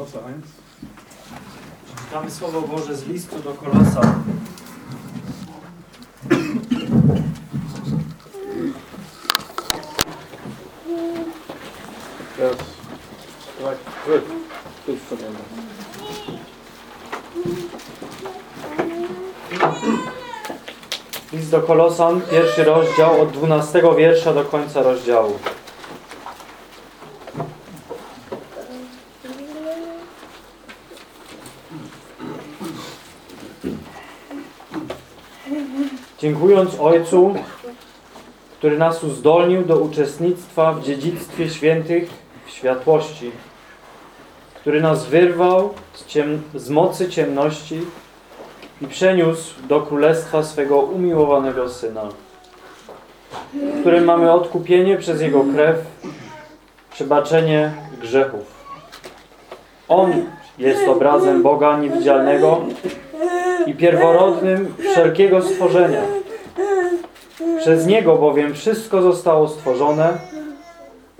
Kolosser 1. Czytamy Słowo Boże z listu do Kolosa. Vers 12 bis zum Ende. List do Kolosan, pierwszy rozdział, od 12 wiersza do końca rozdziału. Dziękując Ojcu, który nas uzdolnił do uczestnictwa w dziedzictwie świętych w światłości, który nas wyrwał z, ciem z mocy ciemności i przeniósł do królestwa swego umiłowanego Syna, w którym mamy odkupienie przez Jego krew, przebaczenie grzechów. On jest obrazem Boga niewidzialnego i pierworodnym wszelkiego stworzenia. Przez Niego bowiem wszystko zostało stworzone,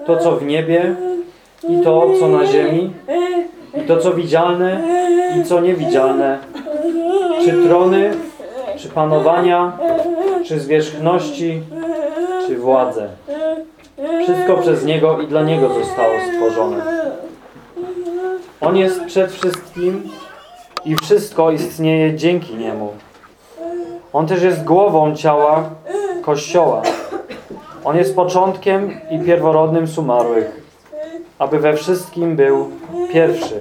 to co w niebie i to co na ziemi, i to co widzialne i co niewidzialne, czy trony, czy panowania, czy zwierzchności, czy władze. Wszystko przez Niego i dla Niego zostało stworzone. On jest przed wszystkim i wszystko istnieje dzięki Niemu. On też jest głową ciała Kościoła. On jest początkiem i pierworodnym z umarłych, aby we wszystkim był pierwszy.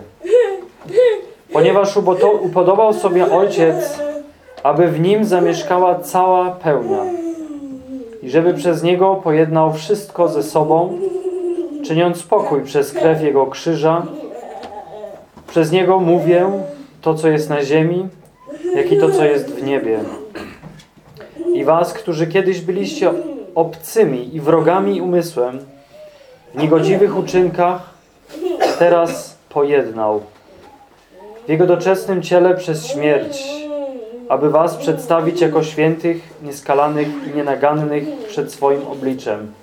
Ponieważ upodobał sobie Ojciec, aby w Nim zamieszkała cała pełnia i żeby przez Niego pojednał wszystko ze sobą, czyniąc pokój przez krew Jego krzyża. Przez Niego mówię to, co jest na ziemi, jak i to, co jest w niebie. I was, którzy kiedyś byliście obcymi i wrogami umysłem, w niegodziwych uczynkach, teraz pojednał. W Jego doczesnym ciele przez śmierć, aby was przedstawić jako świętych, nieskalanych i nienagannych przed swoim obliczem.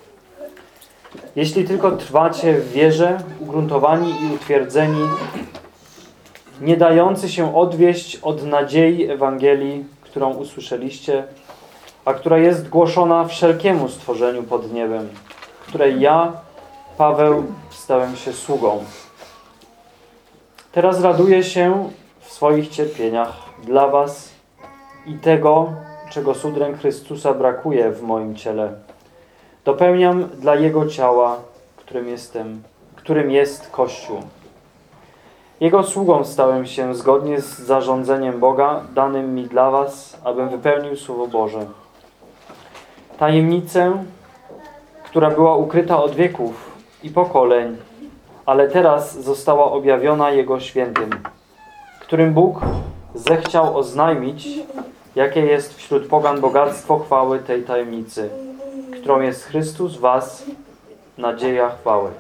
Jeśli tylko trwacie w wierze, ugruntowani i utwierdzeni, nie dający się odwieść od nadziei Ewangelii, którą usłyszeliście, a która jest głoszona wszelkiemu stworzeniu pod niebem, której ja, Paweł, stałem się sługą. Teraz raduję się w swoich cierpieniach dla was i tego, czego sudrem Chrystusa brakuje w moim ciele. Dopełniam dla Jego ciała, którym jestem, którym jest Kościół. Jego sługą stałem się zgodnie z zarządzeniem Boga danym mi dla was, abym wypełnił Słowo Boże. Tajemnicę, która była ukryta od wieków i pokoleń, ale teraz została objawiona Jego świętym, którym Bóg zechciał oznajmić, jakie jest wśród pogan bogactwo chwały tej tajemnicy, którą jest Chrystus was, nadzieja chwały.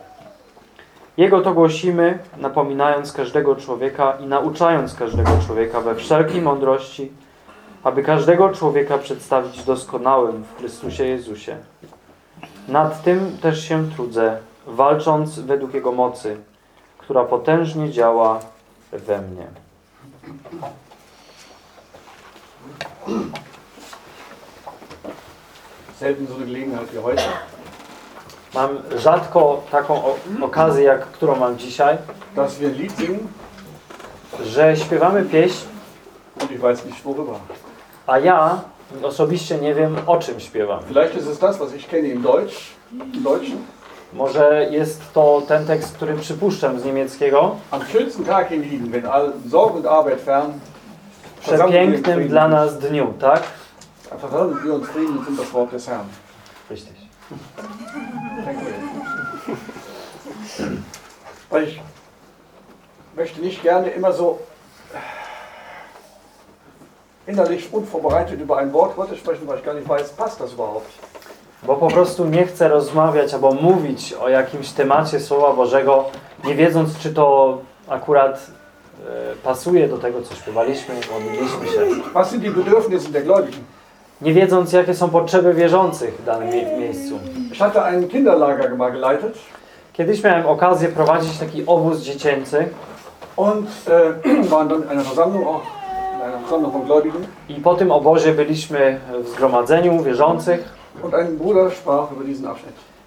Jego to głosimy, napominając każdego człowieka i nauczając każdego człowieka we wszelkiej mądrości, aby każdego człowieka przedstawić doskonałym w Chrystusie Jezusie. Nad tym też się trudzę, walcząc według Jego mocy, która potężnie działa we mnie. Selten so eine Gelegenheit wie heute. Mam rzadko taką okazję, jak którą mam dzisiaj, dass wir ein Lied singen że śpiewamy pieśń, und ich weiß nicht worüber. A ja osobiście nie wiem, o czym śpiewam. Vielleicht ist es das, was ich kenne im Deutsch, im Deutschen. Może jest to ten tekst, który przypuszczam z niemieckiego, Am schönsten Tag in Lieden, wenn all Sorge und Arbeit fern, im przepięknym dla nas dniu, tak? versammeln wir uns Frieden und das Wort des Herrn. Richtig. Weil ich möchte nicht gerne immer so innerlich unvorbereitet über ein Wort Gottes sprechen, weil ich gar nicht weiß, passt das überhaupt. Bo po prostu nie chcę rozmawiać albo mówić o jakimś temacie Słowa Bożego, nie wiedząc, czy to akurat e, pasuje do tego, co śpiewaliśmy, modliliśmy się. Was sind die Bedürfnisse der Gläubigen? Nie wiedząc, jakie są potrzeby wierzących w danym mie miejscu. Ich hatte einen Kinderlager mal geleitet Kiedyś miałem okazję prowadzić taki obóz dziecięcy Und äh, waren dann in einer Versammlung, auch I po tym obozie byliśmy w zgromadzeniu wierzących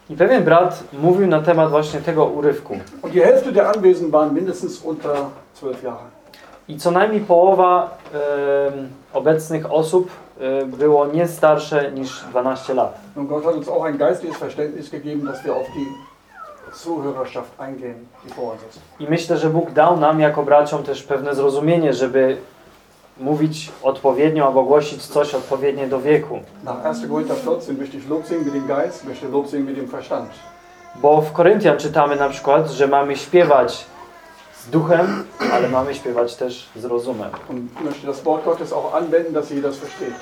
i pewien brat mówił na temat właśnie tego urywku. I co najmniej połowa em, obecnych osób e, było nie starsze niż 12 lat. Und Gott hat uns auch ein geistliches Verständnis gegeben, dass wir auf die Zuhörerschaft eingehen, die vor uns ist. I myślę, że Bóg dał nam jako braciom też pewne zrozumienie, żeby mówić odpowiednio albo głosić coś odpowiednie do wieku. Nach 1. Korinther 14 möchte ich Lob singen mit dem Geist, möchte Lob singen mit dem Verstand. Bo w Koryntian czytamy na przykład, że mamy śpiewać z duchem, ale mamy śpiewać też z rozumem. Und möchte das Wort Gottes auch anwenden, dass jeder das versteht.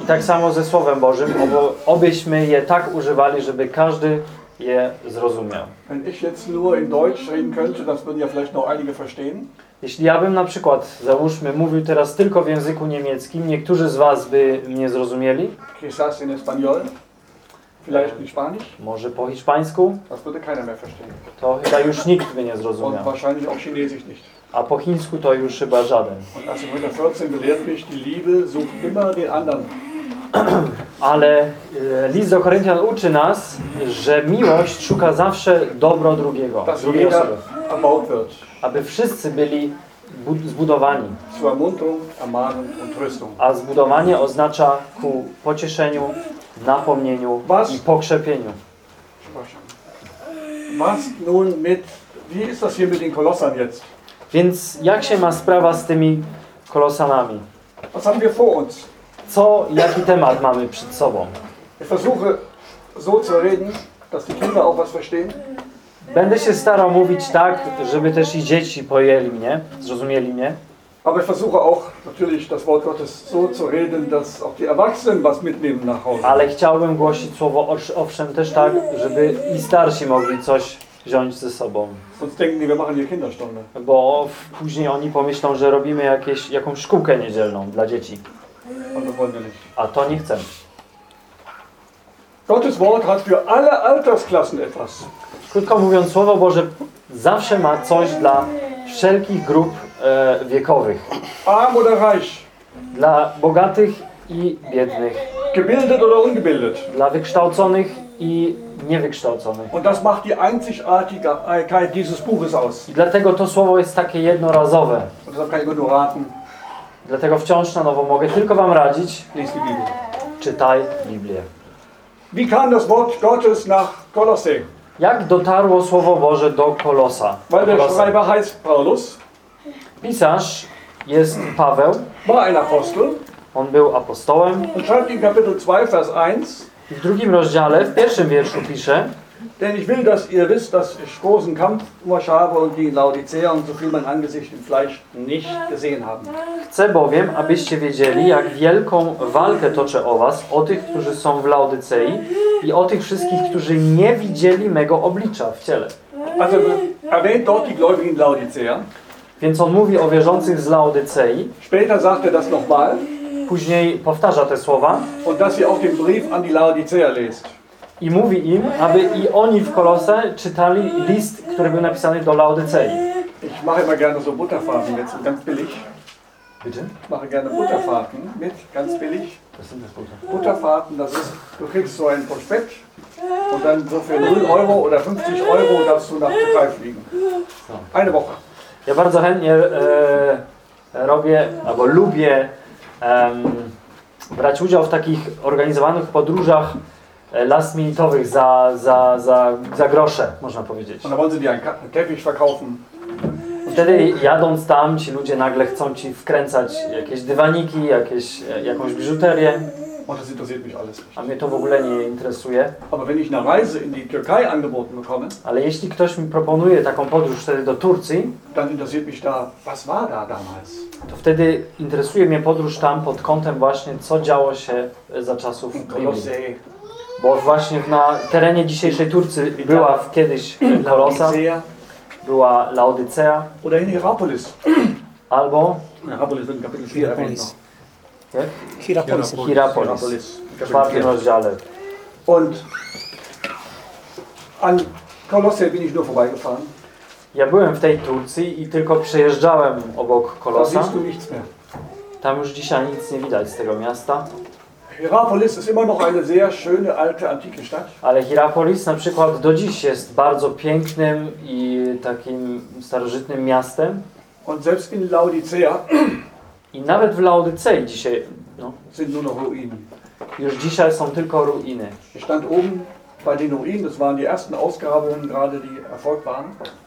I tak samo ze Słowem Bożym, obo, obyśmy je tak używali, żeby każdy je zrozumiał. Wenn ich jetzt nur in Deutsch reden könnte, das würden ja vielleicht noch einige verstehen. Jeśli ja bym na przykład, załóżmy, mówił teraz tylko w języku niemieckim, niektórzy z Was by mnie zrozumieli, Quizás in Español, vielleicht in Spanisch, może po hiszpańsku, das würde keiner mehr verstehen. to chyba już nikt by nie Und zrozumiał. wahrscheinlich auch Chinesisch nicht. A po chińsku to już chyba żaden. Und 1. Korinther 14 belehrt mich, die Liebe sucht immer den anderen. Ale e, list do Koryntian uczy nas, że miłość szuka zawsze dobro drugiego, Dass drugiej osoby. Aby wszyscy byli bu- zbudowani. A zbudowanie oznacza ku pocieszeniu, napomnieniu i pokrzepieniu. Więc jak się ma sprawa z tymi kolosanami? Was haben wir vor uns? Co, jaki temat mamy przed sobą? Będę się starał mówić tak, żeby też i dzieci pojęli mnie, zrozumieli mnie, Aber ich versuche auch natürlich das Wort Gottes so zu reden, dass auch die Erwachsenen was mitnehmen nach Hause. ale chciałbym głosić słowo owsz- owszem też tak, żeby i starsi mogli coś wziąć ze sobą. Sonst denken die, wir machen hier Kinderstunde. Bo później oni pomyślą, że robimy jakieś, jakąś szkółkę niedzielną dla dzieci. Und das wollen wir nicht. A to nie chcemy. Gottes Wort hat für alle Altersklassen etwas. Krótko mówiąc, Słowo Boże zawsze ma coś dla wszelkich grup e, wiekowych. Arm oder reich, Dla bogatych i biednych. gebildet oder ungebildet. Dla wykształconych i niewykształconych. Und das macht die Einzigartigkeit dieses Buches aus. I dlatego to słowo jest takie jednorazowe. Und deshalb kann ich nur raten, Dlatego wciąż na nowo mogę tylko Wam radzić, czytaj Biblię. Wie kam das Wort Gottes nach Kolosse? Jak dotarło Słowo Boże do Kolosa? Weil der. Schreiber heißt Paulus, Pisarz jest Paweł, war ein Apostel on był apostołem. und schreibt in Kapitel 2, Vers 1, I w drugim rozdziale, w pierwszym wierszu pisze Denn ich will, dass ihr wisst, dass ich großen Kampf um euch habe und die Laodicea und so viel mein Angesicht im Fleisch nicht gesehen haben. Chcę bowiem, abyście wiedzieli, jak wielką walkę toczę o was, o tych, którzy są w Laodycei i o tych wszystkich, którzy nie widzieli mego oblicza w ciele. Also erwähnt dort die Gläubigen Laodicea. Więc on mówi o wierzących z Laodycei, Später sagt er das nochmal później powtarza te słowa und dass ihr auch den Brief an die Laodicea lest. I mówi im, aby i oni w Kolose czytali list, który był napisany do Laodycei. Ich mache immer gerne so Butterfahrten mit, ganz billig. Bitte? Ich mache gerne Butterfahrten mit, ganz billig. Butterfahrten, das ist, du kriegst so ein Prospekt und dann so für 0 Euro oder 50 Euro darfst du nach Türkei fliegen. Eine Woche. Ja bardzo chętnie e, robię, albo lubię em, brać udział w takich organizowanych podróżach e, last minutowych za, za, za, za grosze, można powiedzieć. Und wollen sie dir einen Teppich verkaufen. Wtedy jadąc tam, ci ludzie nagle chcą ci wkręcać jakieś dywaniki, jakieś, e, jakąś biżuterię, Und das interessiert mich alles nicht. a mnie to w ogóle nie interesuje. Aber wenn ich eine Reise in die Türkei angeboten bekomme, Ale jeśli ktoś mi proponuje taką podróż wtedy do Turcji, dann interessiert mich da, was war da damals? to wtedy interesuje mnie podróż tam pod kątem właśnie, co działo się e, za czasów. Kolossee, Bo właśnie na terenie dzisiejszej Turcji była w- kiedyś Kolosa, Laodicea była Laodycea, oder in Hierapolis. albo Hierapolis in Kapitel 4 erwähnt Hierapolis. noch. jak? Hierapolis. Hierapolis. czwartym 4. rozdziale. Und an Kolosse bin ich nur vorbeigefahren. Ja byłem w tej Turcji i tylko przejeżdżałem obok Kolosa. Tam już dzisiaj nic nie widać z tego miasta. Hierapolis ist immer noch eine sehr schöne alte antike Stadt. Ale Hierapolis na przykład do dziś jest bardzo pięknym i takim starożytnym miastem. Und selbst in Laodicea I nawet w Laodycei dzisiaj, no, sind nur noch Ruinen. już dzisiaj są tylko ruiny. Ich stand oben bei den Ruinen, das waren die ersten Ausgrabungen gerade, die erfolgt waren.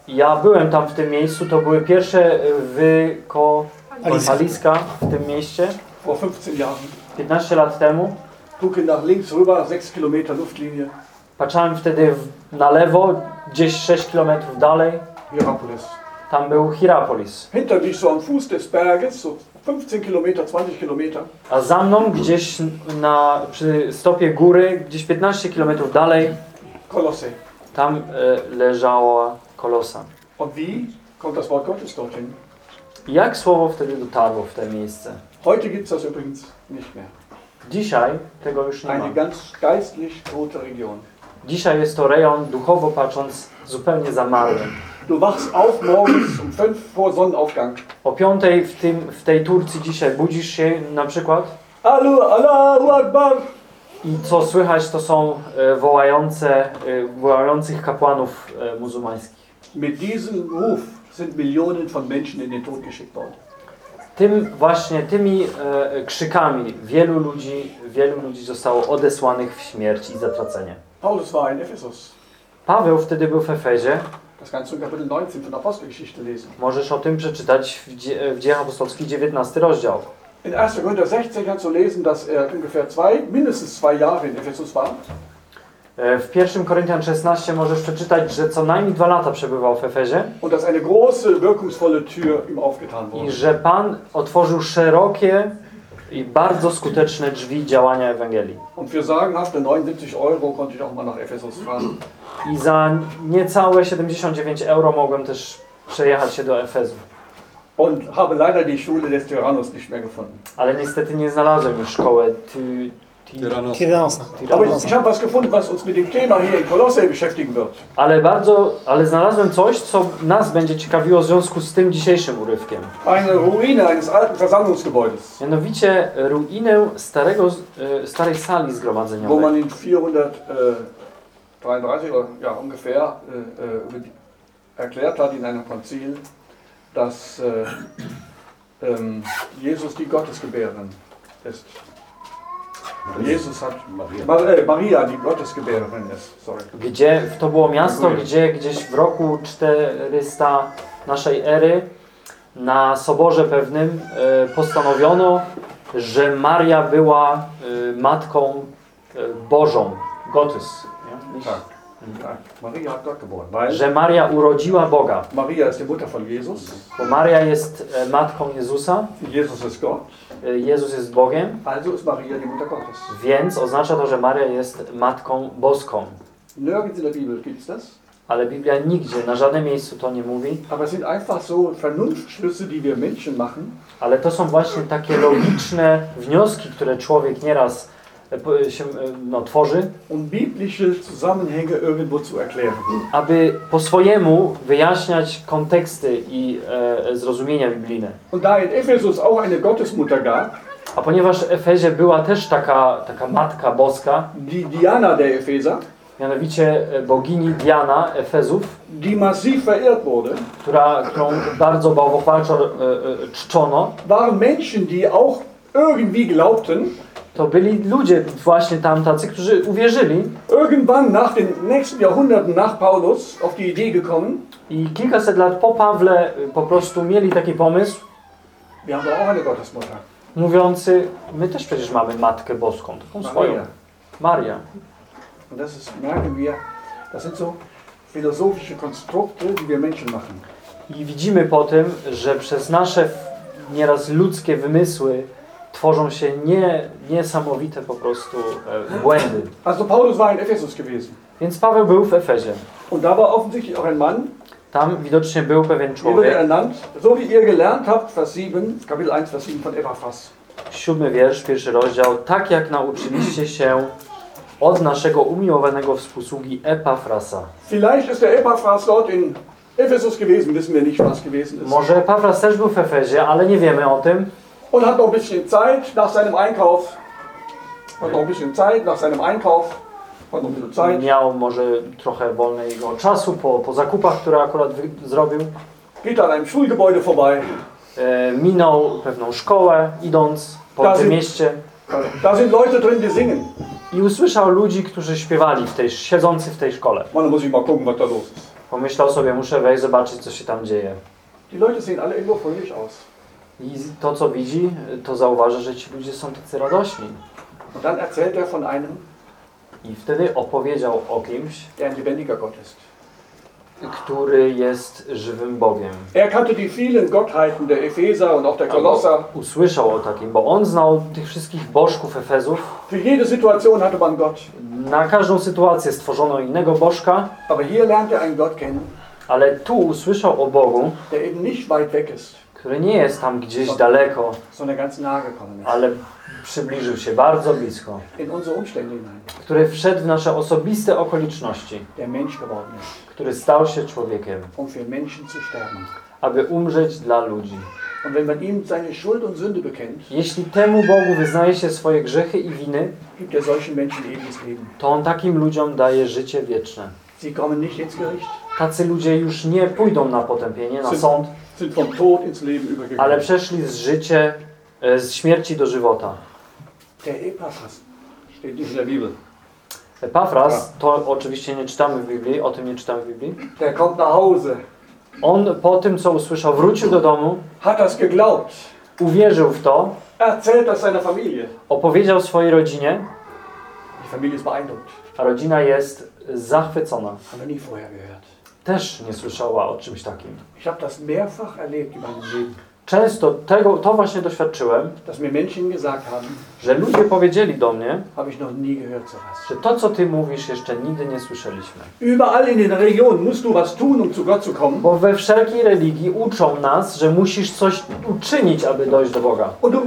Ja byłem tam w tym miejscu, to były pierwsze wykopaliska w tym mieście Vor 15 Jahren. 15 lat temu. Gucke nach links rüber, 6 Kilometer Luftlinie, Patrzałem wtedy w, na lewo, gdzieś 6 km dalej. Hierapolis. Tam był Hierapolis. Hinter dich so am Fuß des Berges, so 15 Kilometer, 20 Kilometer, A za mną gdzieś na, przy stopie góry, gdzieś 15 km dalej, Kolosse. tam e, leżała kolosa. Und wie kommt das Wort Gottes dorthin? Jak słowo wtedy dotarło w to miejsce? Heute gibt es das übrigens nicht mehr. Dzisiaj tego już nie ma. Eine ganz geistlich tote Region. Dzisiaj jest to rejon, duchowo patrząc, zupełnie zamarły. Du wachst auf morgens um 5 vor Sonnenaufgang. O piątej w, tym, w tej Turcji dzisiaj budzisz się na przykład Allahu, Allahu Akbar. i co słychać to są e, wołające, e, wołających kapłanów e, muzułmańskich. Mit diesem Ruf sind Millionen von Menschen in den Tod geschickt worden. Tym właśnie, tymi e, krzykami wielu ludzi, wielu ludzi zostało odesłanych w śmierć i zatracenie. Paulus war in Ephesus. Paweł wtedy był w Efezie. Das kannst du in Kapitel 19 von der Apostelgeschichte lesen. Możesz o tym przeczytać w, dzie, w Dziejach Apostolskich 19 rozdział. In 1. Korinther 16 kannst du lesen, dass er ungefähr zwei, mindestens zwei Jahre in Ephesus war. E, W 1 Koryntian 16 możesz przeczytać, że co najmniej dwa lata przebywał w Efezie i że Pan otworzył szerokie i bardzo skuteczne drzwi działania Ewangelii. Und für sagenhafte 79 Euro konnte ich auch mal nach Ephesus fahren. I za niecałe 79 euro mogłem też przejechać się do Efezu. Und habe leider die Schule des Tyrannus nicht mehr gefunden. Ale niestety nie znalazłem już szkoły ty, ty, Tyrannosa. Tyrannosa. Aber ich, ich habe was gefunden, was uns mit dem Thema hier in Kolosse beschäftigen wird. Ale bardzo, ale znalazłem coś, co nas będzie ciekawiło w związku z tym dzisiejszym urywkiem. Eine Ruine eines alten Versammlungsgebäudes, Mianowicie ruinę starego, e, starej sali wo zgromadzeniowej. man in 433 oder ja, ungefähr äh, äh, erklärt hat in einem Konzil, dass äh, ähm, Jesus die Gottesgebärerin ist. Jesus hat Maria. Mar Maria die Gottesgebärerin ist. Sorry. Gdzie, to było miasto, gdzie gdzieś w roku 400 naszej ery na soborze pewnym e, postanowiono, że Maria była e, matką e, Bożą, Gottes. Tak. Tak. Maria hat Gott geboren, weil Że Maria urodziła Boga, Maria ist die Mutter von Jesus. bo Maria jest e, matką Jezusa, Jesus ist Gott. e, Jezus jest Bogiem, Also ist Maria die Mutter Gottes. więc oznacza to, że Maria jest matką boską. Nirgends in der Bibel gibt es das. Ale Biblia nigdzie, na żadnym miejscu to nie mówi, Aber es sind einfach so Vernunftschlüsse, die wir Menschen machen, ale to są właśnie takie logiczne wnioski, które człowiek nieraz się e, no, tworzy, um biblische Zusammenhänge irgendwo zu erklären. aby po swojemu wyjaśniać konteksty i e, zrozumienia biblijne. Und da in Ephesus auch eine Gottesmutter gab, A ponieważ w Efezie była też taka, taka matka boska, die Diana der Epheser, mianowicie e, bogini Diana Efezów, die massiv verehrt wurde, która, którą bardzo bałwochwalczo e, e, czczono, waren Menschen, die auch irgendwie glaubten, to byli ludzie właśnie tam tacy, którzy uwierzyli irgendwann nach den nächsten Jahrhunderten nach Paulus auf die Idee gekommen, i kilkaset lat po Pawle y, po prostu mieli taki pomysł, wir haben doch auch eine Gottesmutter. mówiący, my też przecież mamy Matkę Boską, taką swoją, Maria. Maria. Und das ist, merken wir, das sind so philosophische Konstrukte, die wir Menschen machen. I widzimy po tym, że przez nasze nieraz ludzkie wymysły tworzą się nie, niesamowite po prostu e, błędy. Also Paulus war in Ephesus gewesen. Więc Paweł był w Efezie. Und da war offensichtlich auch ein Mann, Tam widocznie był pewien człowiek. ernannt, so wie ihr gelernt habt, Vers 7, Kapitel 1, Vers 7 von Epaphras. Siódmy wiersz, pierwszy rozdział. Tak jak nauczyliście się od naszego umiłowanego współsługi Epafrasa. Vielleicht ist der Epaphras dort in Ephesus gewesen, wissen wir nicht, was gewesen ist. Może Pawlas też był w Efezie, ale nie wiemy o tym. Und hat noch ein bisschen Zeit nach seinem Einkauf. Hat noch ein bisschen Zeit nach seinem Einkauf. Hat noch ein bisschen Zeit. Miał może trochę wolnego czasu po, po zakupach, które akurat zrobił. Geht an einem Schulgebäude vorbei. E, minął pewną szkołę, idąc po Tazy- tym mieście Da sind Leute drin, die singen. i usłyszał ludzi, którzy śpiewali w tej, siedzący w tej szkole. Man, da muss ich mal gucken, was da los ist. Pomyślał sobie, muszę wejść, zobaczyć, co się tam dzieje. Die Leute sehen alle irgendwo fröhlich aus. I to, co widzi, to zauważa, że ci ludzie są tacy radośni. Und dann erzählt er von einem, I wtedy opowiedział o kimś, der ein lebendiger Gott ist. który jest żywym Bogiem. Er kannte die vielen Gottheiten der Epheser und auch der Kolosser. Usłyszał o takim, bo on znał tych wszystkich bożków Efezów. Für jede Situation hatte man Gott. Na każdą sytuację stworzono innego bożka, Aber hier lernt er einen Gott kennen, ale tu usłyszał o Bogu, der eben nicht weit weg ist, który nie jest tam gdzieś daleko, ale przybliżył się bardzo blisko, hinein. który wszedł w nasze osobiste okoliczności, który stał się człowiekiem, aby umrzeć dla ludzi. Jeśli temu Bogu wyznaje się swoje grzechy i winy, to on takim ludziom daje życie wieczne. Tacy ludzie już nie pójdą na potępienie, na sąd, sind vom Tod ins Leben übergegangen. ale przeszli z życie, z śmierci do żywota. Der Epaphras steht nicht in der Bibel. Epafras, to oczywiście nie czytamy w Biblii, o tym nie czytamy w Biblii. Der kommt nach Hause, On po tym, co usłyszał, wrócił do domu, hat das geglaubt, uwierzył w to, erzählt das seiner Familie. opowiedział swojej rodzinie, Die Familie ist beeindruckt. a rodzina jest zachwycona. Haben wir nie vorher gehört. Też nie słyszała o czymś takim. Ich habe das mehrfach erlebt in meinem Leben, Często tego, to właśnie doświadczyłem, że ludzie powiedzieli do mnie, że to, co ty mówisz, jeszcze nigdy nie słyszeliśmy. Überall in den Regionen musst du was tun, um zu Gott zu kommen. Bo we wszelkiej religii uczą nas, że musisz coś uczynić, aby dojść do Boga. Und du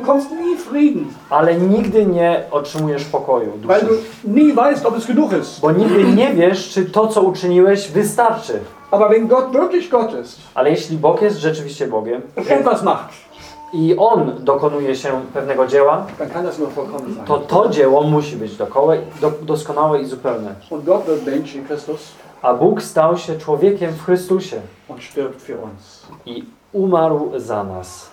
nie Frieden, Ale nigdy nie otrzymujesz pokoju weil duszy. du nie weißt, ob es genug ist. Bo nigdy nie wiesz, czy to, co uczyniłeś, wystarczy. Aber wenn Gott wirklich Gott ist Ale jeśli Bóg jest rzeczywiście Bogiem etwas macht, i On dokonuje się pewnego dzieła, dann kann das nur vollkommen sein. to to dzieło musi być dokołe, do, doskonałe i zupełne. Und Gott wird Mensch in Christus A Bóg stał się człowiekiem w Chrystusie und stirbt für uns. i umarł za nas.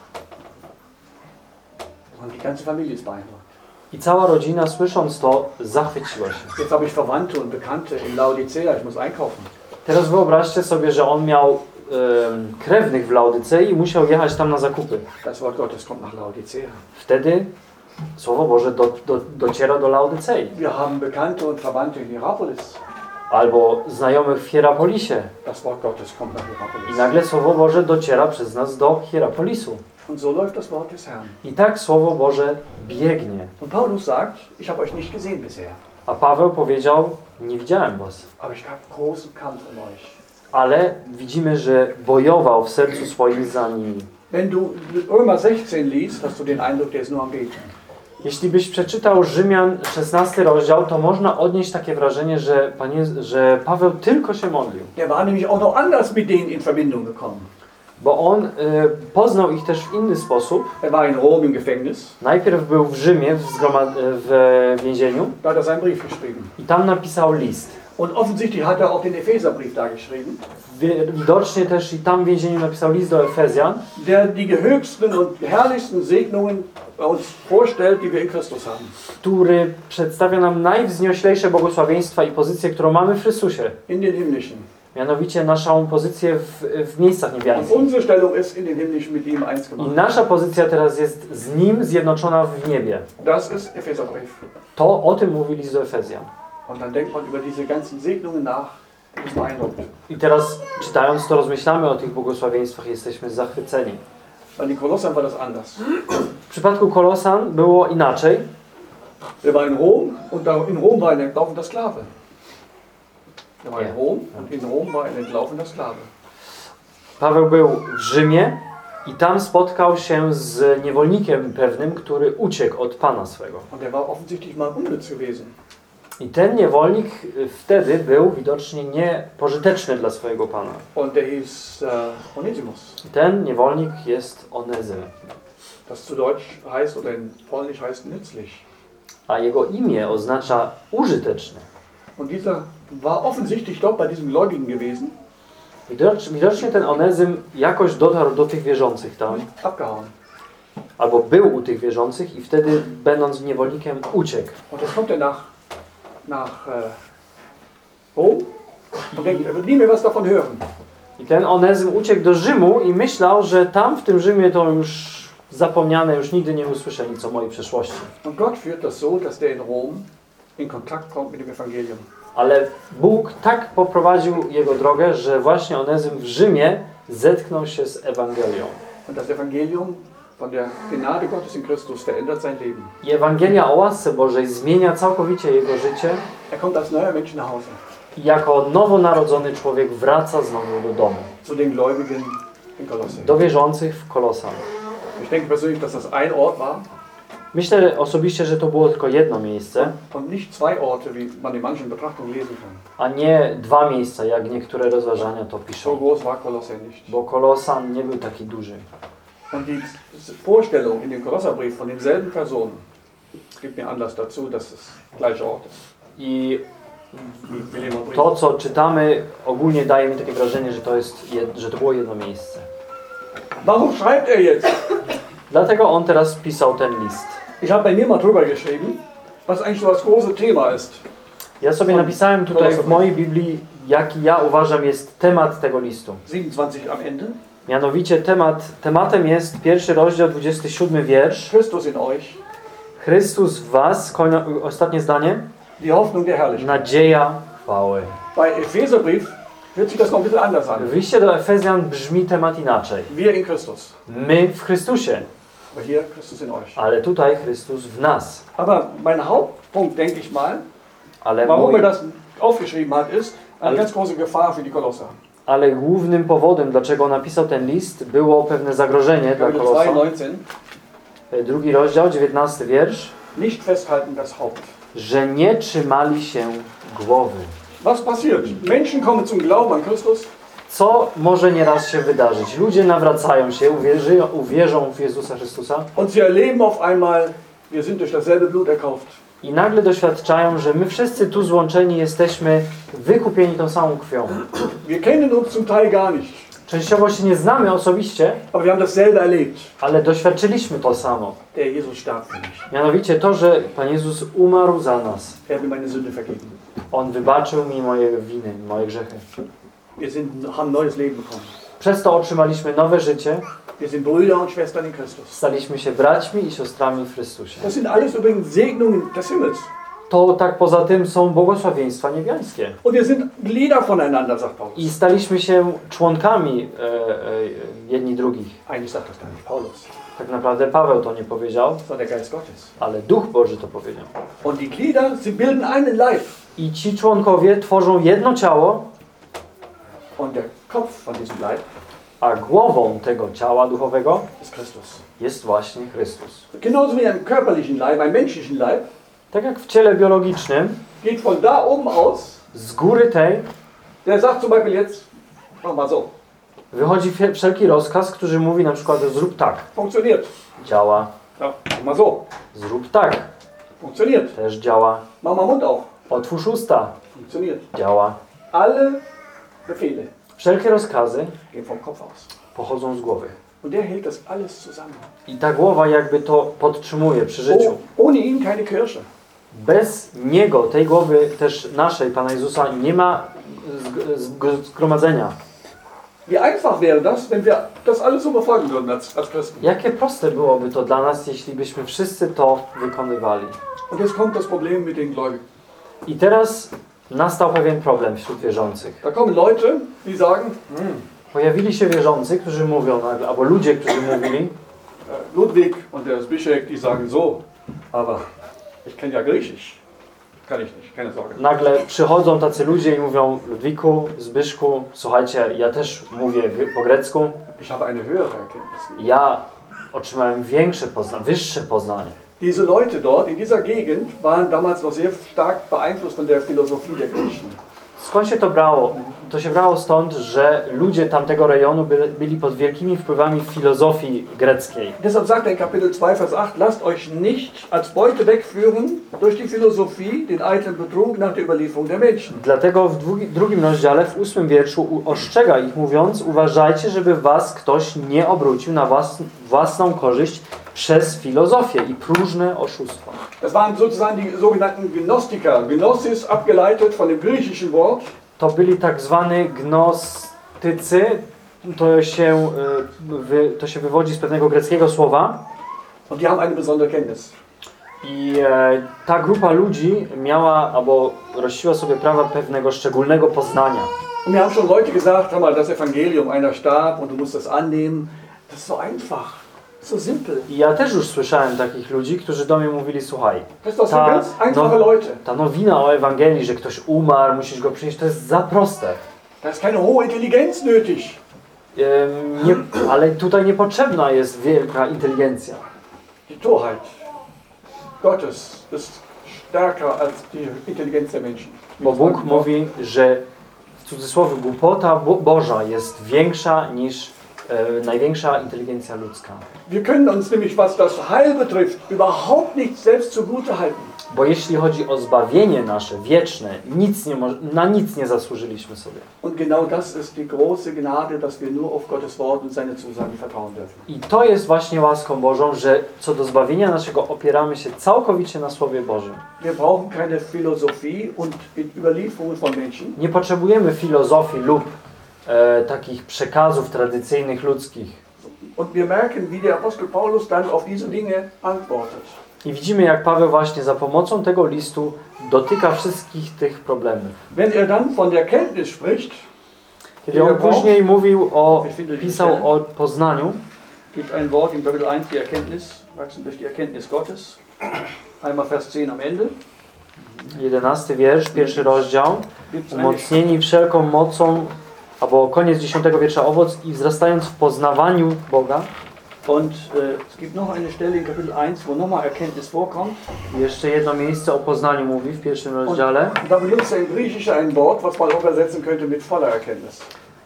Und die ganze Familie ist beeindruckt. I cała rodzina, słysząc to, zachwyciła się. Jetzt habe ich Verwandte und Bekannte in Laodicea, ich muss einkaufen. Teraz wyobraźcie sobie, że on miał krewnych w Laodycei i musiał jechać tam na zakupy. Das Wort Gottes kommt nach Laodicea. Wtedy Słowo Boże do, do, dociera do Laodycei. Wir haben Bekannte und Verwandte in Hierapolis. Albo znajomych w Hierapolisie. Das Wort Gottes kommt nach I nagle Słowo Boże dociera przez nas do Hierapolisu. Und so läuft das Wort des Herrn. I tak Słowo Boże biegnie. Und Paulus sagt, ich habe euch nicht gesehen bisher, A Paweł powiedział, nie widziałem was. Ale widzimy, że bojował w sercu swoim za nimi. Wenn du Römer 16 liest, hast du den Eindruck, der ist nur am Beten. Jeśli byś przeczytał Rzymian 16 rozdział, to można odnieść takie wrażenie, że, Panie, że Paweł tylko się modlił. Der war nämlich auch noch anders mit denen in Verbindung gekommen. Bo on y, poznał ich też w inny sposób. Er war in Rom im Gefängnis, Najpierw był w Rzymie, w, zgroma- w więzieniu da hat er seinen Brief geschrieben. i tam napisał list. Und offensichtlich hat er auch den Epheserbrief da geschrieben, Wi- Widocznie też i tam w więzieniu napisał list do Efezjan, der die höchsten und herrlichsten Segnungen uns vorstellt, die wir in Christus haben. który przedstawia nam najwznioślejsze błogosławieństwa i pozycję, którą mamy w Chrystusie. In den himmlischen. Mianowicie naszą pozycję w, w miejscach niebiańskich. I nasza pozycja teraz jest z Nim zjednoczona w niebie. To o tym mówi list do Efezjan. I teraz czytając to rozmyślamy o tych błogosławieństwach jesteśmy zachwyceni. Bei den Kolossern war das anders. W przypadku Kolosan było inaczej. Der war in Rom und in Rom war ein entlaufener Sklave. Er war in Rom und in Rom war ein entlaufener Sklave. Paweł był w Rzymie i tam spotkał się z niewolnikiem pewnym, który uciekł od pana swego. Und er war offensichtlich mal unnütz gewesen. I ten niewolnik wtedy był widocznie niepożyteczny dla swojego pana. Und der hieß äh, Onesimus. Ten niewolnik jest Onezym, Das zu Deutsch heißt oder in Polnisch heißt nützlich. a jego imię oznacza użyteczny. Und dieser war offensichtlich dort bei diesem Gläubigen gewesen Widocz, widocznie ten Onezym jakoś dotarł do tych wierzących tam, abgehauen. albo był u tych wierzących i wtedy, będąc niewolnikiem, uciekł. Und jetzt kommt er nach, nach äh, Rom und denkt, er wird nie mehr was davon hören. I ten Onezym uciekł do Rzymu i myślał, że tam w tym Rzymie to już zapomniane, już nigdy nie usłyszę nic o mojej przeszłości. Und Gott führt das so, dass der in Rom in Kontakt kommt mit dem Evangelium. Ale Bóg tak poprowadził jego drogę, że właśnie Onezym w Rzymie zetknął się z Ewangelią. Und das Evangelium von der Gnade Gottes in Christus verändert sein Leben. I Ewangelia o łasce Bożej zmienia całkowicie jego życie Er kommt als neuer Mensch nach Hause. i jako nowonarodzony człowiek wraca znowu do domu. Zu den Gläubigen in Kolosse. Do wierzących w Kolosan. Ich denke persönlich, dass das ein Ort war Myślę osobiście, że to było tylko jedno miejsce, und nicht zwei Orte, wie man in manchen Betrachtungen lesen kann. a nie dwa miejsca, jak niektóre rozważania to So piszą. groß war Kolosse nicht. Bo Kolosan nie był taki duży. Und die Vorstellung in dem Kolosserbrief von denselben Personen gibt mir Anlass dazu, dass es gleicher Ort ist. I to, co czytamy, ogólnie daje mi takie wrażenie, że to, jest że to było jedno miejsce. Warum schreibt er jetzt? Dlatego on teraz pisał ten list. Ich habe bei mir mal drüber geschrieben, was eigentlich so das große Thema ist. Ja sobie napisałem tutaj w mojej Biblii, jaki ja uważam jest temat tego listu. 27 am Ende. Mianowicie temat, tematem jest pierwszy rozdział, 27 wiersz. Christus in euch, Chrystus w was, konia- ostatnie zdanie, die Hoffnung der Herrlichkeit. nadzieja chwały. Bei Epheserbrief hört sich das noch ein bisschen anders an. W liście do Efezjan brzmi temat inaczej. Wir in Christus. My w Chrystusie, Aber hier Christus in euch. ale tutaj Chrystus w nas. Aber mein Hauptpunkt, denke ich mal, Ale, warum mój, er das aufgeschrieben hat, ist eine Also- ganz große Gefahr für die Kolosser. ale głównym powodem, dlaczego napisał ten list, było pewne zagrożenie dla Kolosa. 2, 19. Drugi rozdział, 19 wiersz. Nicht festhalten das Haupt. Że nie trzymali się głowy. Was passiert? Menschen kommen zum Glauben an Christus Co może nieraz się wydarzyć? Ludzie nawracają się, uwierzy, uwierzą w Jezusa Chrystusa und sie erleben auf einmal, wir sind durch dasselbe Blut erkauft. i nagle doświadczają, że my wszyscy tu złączeni jesteśmy wykupieni tą samą krwią. Wir kennen uns zum Teil gar nicht, Częściowo się nie znamy osobiście, aber wir haben dasselbe erlebt. ale doświadczyliśmy to samo. Der Jesus starb für mich. Mianowicie to, że Pan Jezus umarł za nas. Er hat mir meine Sünde vergeben. On wybaczył mi moje winy, moje grzechy. Przez to otrzymaliśmy nowe życie, staliśmy się braćmi i siostrami w Chrystusie. To tak poza tym są błogosławieństwa niebiańskie. I staliśmy się członkami e, e, jedni drugich. Tak naprawdę Paweł to nie powiedział, ale Duch Boży to powiedział. I ci członkowie tworzą jedno ciało, Und der Kopf von diesem Leib a głową tego ciała duchowego ist Christus. jest właśnie Chrystus. Genauso wie ein körperlichen Leib, ein menschlichen Leib, Tak jak w ciele biologicznym, geht von da oben aus. z góry tej Der sagt zum Beispiel jetzt, mach mal so. wychodzi wszelki rozkaz, który mówi na przykład zrób tak, Funktioniert. działa, Ja, mach mal so. zrób tak, Funktioniert. też działa, Mach mal Mund auf. otwórz usta, Funktioniert. działa. Alle Befehle Wszelkie rozkazy gehen vom Kopf aus. pochodzą z głowy. Und der hält das alles zusammen. I ta głowa jakby to podtrzymuje przy życiu. Oh, ohne ihn keine Kirche. Bez Niego, tej głowy też naszej, Pana Jezusa, nie ma zg- zg- zgromadzenia. Wie einfach wäre das, wenn wir das alles so befolgen würden als, als Christen. Jakie proste byłoby to dla nas, jeśli byśmy wszyscy to wykonywali. Und jetzt kommt das Problem mit den Gläubigen. I teraz nastał pewien problem wśród wierzących. Da kommen Leute, die sagen, hm, Pojawili się wierzący, którzy mówią nagle, albo ludzie, którzy mówili, äh, Ludwig und der Zbyszek, die sagen so, aber ich kenne ja Griechisch. Kann ich nicht, keine Sorge. nagle przychodzą tacy ludzie i mówią Ludwiku, Zbyszku, słuchajcie, ja też mówię po grecku, Ich habe eine höhere Erkenntnis. ja otrzymałem większe poznanie, wyższe poznanie. Diese Leute dort in dieser Gegend waren damals noch sehr stark beeinflusst von der Philosophie der Griechen. Skąd się to brało? To się brało stąd, że ludzie tamtego rejonu byli, byli pod wielkimi wpływami filozofii greckiej. Deshalb sagt er Kapitel 2, Vers 8, lasst euch nicht als Beute wegführen durch die Philosophie, den eitlen Betrug nach der Überlieferung der Menschen. Dlatego w długi, drugim rozdziale, w ósmym wierszu ostrzega ich mówiąc Uważajcie, żeby was ktoś nie obrócił na was, własną korzyść przez filozofię i próżne oszustwa. Das waren sozusagen die sogenannten Gnostiker. Gnosis abgeleitet von dem griechischen Wort. To byli tak zwani gnostycy, to się, wy, to się wywodzi z pewnego greckiego słowa. Und die haben eine besondere Kenntnis. I e, ta grupa ludzi miała albo rościła sobie prawa pewnego szczególnego poznania. Und mir haben schon Leute gesagt, hör mal, das Evangelium, einer starb und du musst das annehmen. Das ist so einfach, so simpel. I ja też już słyszałem takich ludzi, którzy do mnie mówili, słuchaj, Ta- no- ta nowina o Ewangelii, że ktoś umarł, musisz go przynieść, to jest za proste. Da ist keine hohe Intelligenz nötig. Nie, ale tutaj niepotrzebna jest wielka inteligencja. Die Torheit Gottes ist stärker als die Intelligenz der Menschen. Bo Bóg mówi, że w cudzysłowie głupota Bo- Boża jest większa niż największa inteligencja ludzka. Wir können uns nämlich, was das Heil betrifft, überhaupt nicht selbst zugute halten. Bo jeśli chodzi o zbawienie nasze, wieczne, nic nie na nic nie zasłużyliśmy sobie. Und genau das ist die große Gnade, dass wir nur auf Gottes Wort und seine Zusagen vertrauen dürfen. I to jest właśnie łaską Bożą, że co do zbawienia naszego opieramy się całkowicie na Słowie Bożym. Wir brauchen keine Philosophie und von Menschen. Nie potrzebujemy filozofii lub e, takich przekazów tradycyjnych ludzkich. Und wir merken, wie der Apostel Paulus dann auf diese Dinge antwortet. I widzimy, jak Paweł właśnie za pomocą tego listu dotyka wszystkich tych problemów. Wenn er dann von der Kenntnis spricht, Kiedy on później mówił o, pisał o poznaniu, gibt ein Wort in Kapitel 1, die Erkenntnis, wachsen durch die Erkenntnis Gottes. Einmal Vers 10 am Ende. 11 wiersz, pierwszy rozdział, umocnieni wszelką mocą, albo koniec 10 wiersza, owoc i wzrastając w poznawaniu Boga. Und äh, es gibt noch eine Stelle in Kapitel 1, wo nochmal Erkenntnis vorkommt. Jeszcze jedno miejsce o poznaniu mówi w pierwszym rozdziale. Und da benutzt er im Griechischen ein Wort, was man übersetzen könnte mit voller Erkenntnis.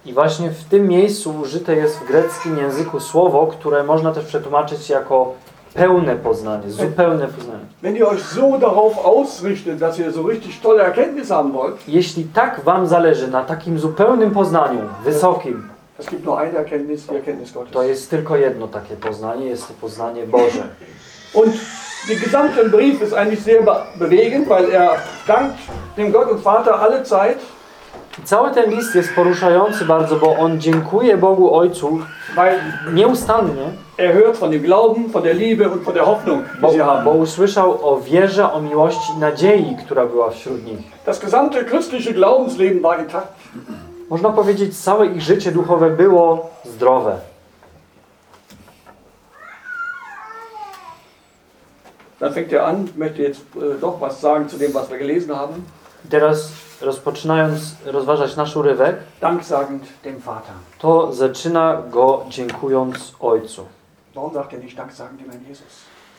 I właśnie w tym miejscu użyte jest w greckim języku słowo, które można też przetłumaczyć jako pełne poznanie, zupełne poznanie. Wenn ihr euch so darauf ausrichtet, dass ihr so richtig tolle Erkenntnis haben wollt, Jeśli tak Wam zależy na takim zupełnym poznaniu, wysokim, es gibt nur eine Erkenntnis, die Erkenntnis Gottes. to jest tylko jedno takie poznanie, jest to poznanie Boże. Und der gesamte Brief ist eigentlich sehr be- bewegend, weil er dankt dem Gott und Vater alle Zeit, I cały ten list jest poruszający bardzo, bo on dziękuje Bogu Ojcu nieustannie, er hört von dem Glauben, von der Liebe und von der Hoffnung, die bo, bo usłyszał o wierze, o miłości nadziei, która była wśród nich. Das gesamte christliche Glaubensleben war intakt. Można powiedzieć, całe ich życie duchowe było zdrowe. Dann fängt er an, möchte jetzt äh, doch was sagen zu dem, was wir gelesen haben. Teraz rozpoczynając rozważać nasz urywek, Danksagend dem Vater. to zaczyna go dziękując Ojcu. Warum sagt er nicht Danksagend dem Herrn Jesus?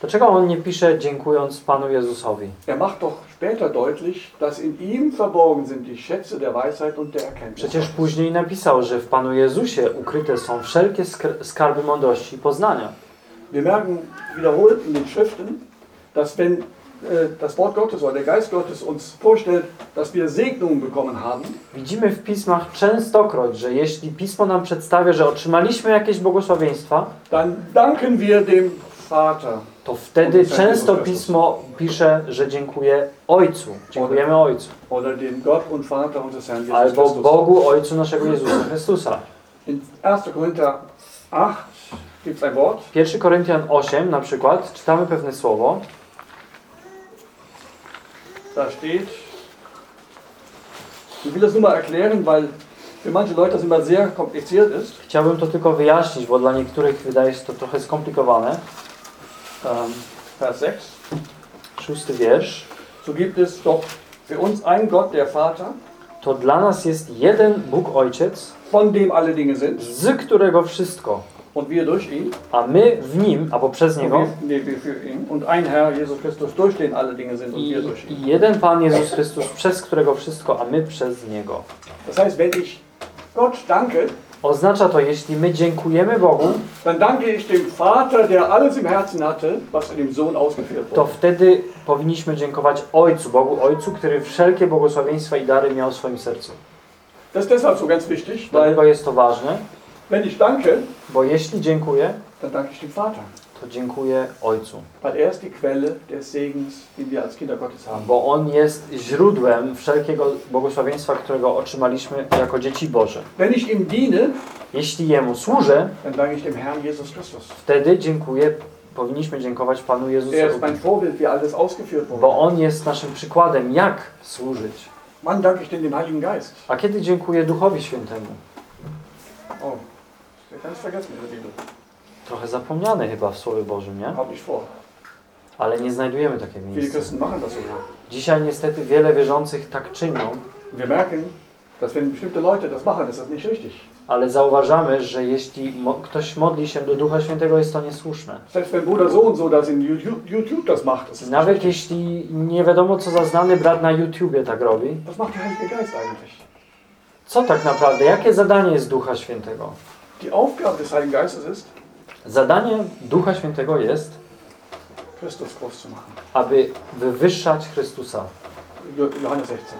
Dlaczego on nie pisze dziękując Panu Jezusowi? Er macht doch später deutlich, dass in ihm verborgen sind die Schätze der Weisheit und der Erkenntnis. Przecież później napisał, że w Panu Jezusie ukryte są wszelkie skarby mądrości i poznania. Wir merken wiederholt in den Schriften, dass wenn das Wort Gottes oder der Geist Gottes uns vorstellt, dass wir Segnungen bekommen haben, Widzimy w pismach częstokroć, że jeśli pismo nam przedstawia, że otrzymaliśmy jakieś błogosławieństwa, dann danken wir dem Vater. to wtedy często pismo pisze, że dziękuję Ojcu. Dziękujemy Ojcu. oder dem Gott und Vater unseres Herrn Jesus Albo. Bogu Ojcu naszego Jezusa Chrystusa. In 1. Korinther 8 gibt es ein Wort, 1 Koryntian 8 na przykład czytamy pewne słowo. Da steht, ich will das nur mal erklären, weil für manche Leute das immer sehr kompliziert ist. Chciałbym to tylko wyjaśnić, bo dla niektórych wydaje się to trochę skomplikowane. Ähm, Vers 6. Szósty wiersz. So gibt es doch für uns einen Gott, der Vater, To dla nas jest jeden Bóg Ojciec, von dem alle Dinge sind, z którego wszystko und wir durch ihn. a my w Nim, albo przez Niego. Und ein Herr, Jesus Christus, durch den alle Dinge sind und i, wir durch ihn. i jeden Pan Jezus Chrystus, przez którego wszystko, a my przez Niego. Das heißt, wenn ich Gott danke, Oznacza to, jeśli my dziękujemy Bogu, dann danke ich dem Vater, der alles im Herzen hatte, was in dem Sohn ausgeführt to wurde. wtedy powinniśmy dziękować Ojcu, Bogu Ojcu, który wszelkie błogosławieństwa i dary miał w swoim sercu. Das ist deshalb so ganz wichtig, weil Dlatego jest to ważne, wenn ich danke, bo jeśli dziękuję, dann danke ich dem Vater. to dziękuję Ojcu. Weil er ist die Quelle des Segens, den wir als Kinder Gottes haben. Bo On jest źródłem wszelkiego błogosławieństwa, którego otrzymaliśmy jako dzieci Boże. Wenn ich ihm diene, Jeśli Jemu służę, dann danke ich dem Herrn Jesus Christus. wtedy dziękuję, powinniśmy dziękować Panu Er Jezusowi. ist mein Vorbild, wie alles ausgeführt wurde. Bo On jest naszym przykładem, jak służyć. Wann danke ich denn dem Heiligen Geist? A kiedy dziękuję Duchowi Świętemu? Oh, Trochę zapomniane chyba w Słowie Bożym, nie? Ich vor. Ale nie znajdujemy Viele miejsca. Christen machen das sogar. Dzisiaj niestety wiele wierzących tak czynią, Wir merken, dass wenn bestimmte Leute das machen, ist das nicht richtig. ale zauważamy, że jeśli mo ktoś modli się do Ducha Świętego, jest to niesłuszne. Selbst wenn Bruder so und so das in YouTube, YouTube das macht, das ist nicht Nawet richtig. jeśli nie wiadomo, co za znany brat na YouTubie tak robi, Was macht der Heilige Geist eigentlich? co tak naprawdę, jakie zadanie jest Ducha Świętego? Die Aufgabe des Heiligen Geistes ist, Zadanie Ducha Świętego jest, Christus groß zu machen. aby wywyższać Chrystusa. Jo- Johannes 16.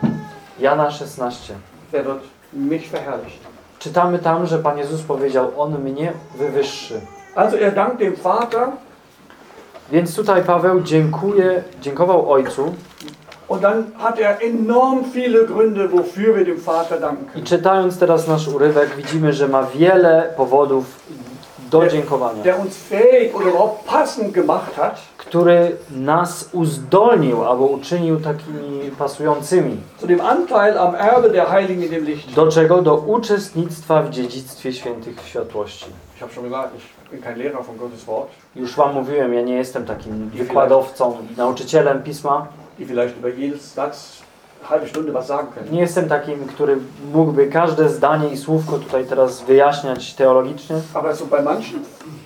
Jana 16. Er wird mich verherrlicht. Czytamy tam, że Pan Jezus powiedział, On mnie wywyższy. Also er dankt dem Vater Więc tutaj Paweł dziękuje, dziękował Ojcu er i czytając teraz nasz urywek widzimy, że ma wiele powodów do dziękowania, Der uns fähig oder überhaupt passend gemacht hat, który nas uzdolnił albo uczynił takimi pasującymi. zu dem Anteil am Erbe der Heiligen in dem Licht. Do czego? Do uczestnictwa w dziedzictwie świętych światłości. Ich habe schon gesagt, ich bin kein Lehrer von Gottes Wort, Już Wam mówiłem, ja nie jestem takim wykładowcą, nauczycielem pisma. Die vielleicht über jedes Satz halbe Stunde was sagen können. Nie jestem takim, który mógłby każde zdanie i słówko tutaj teraz wyjaśniać teologicznie, Aber so bei manchen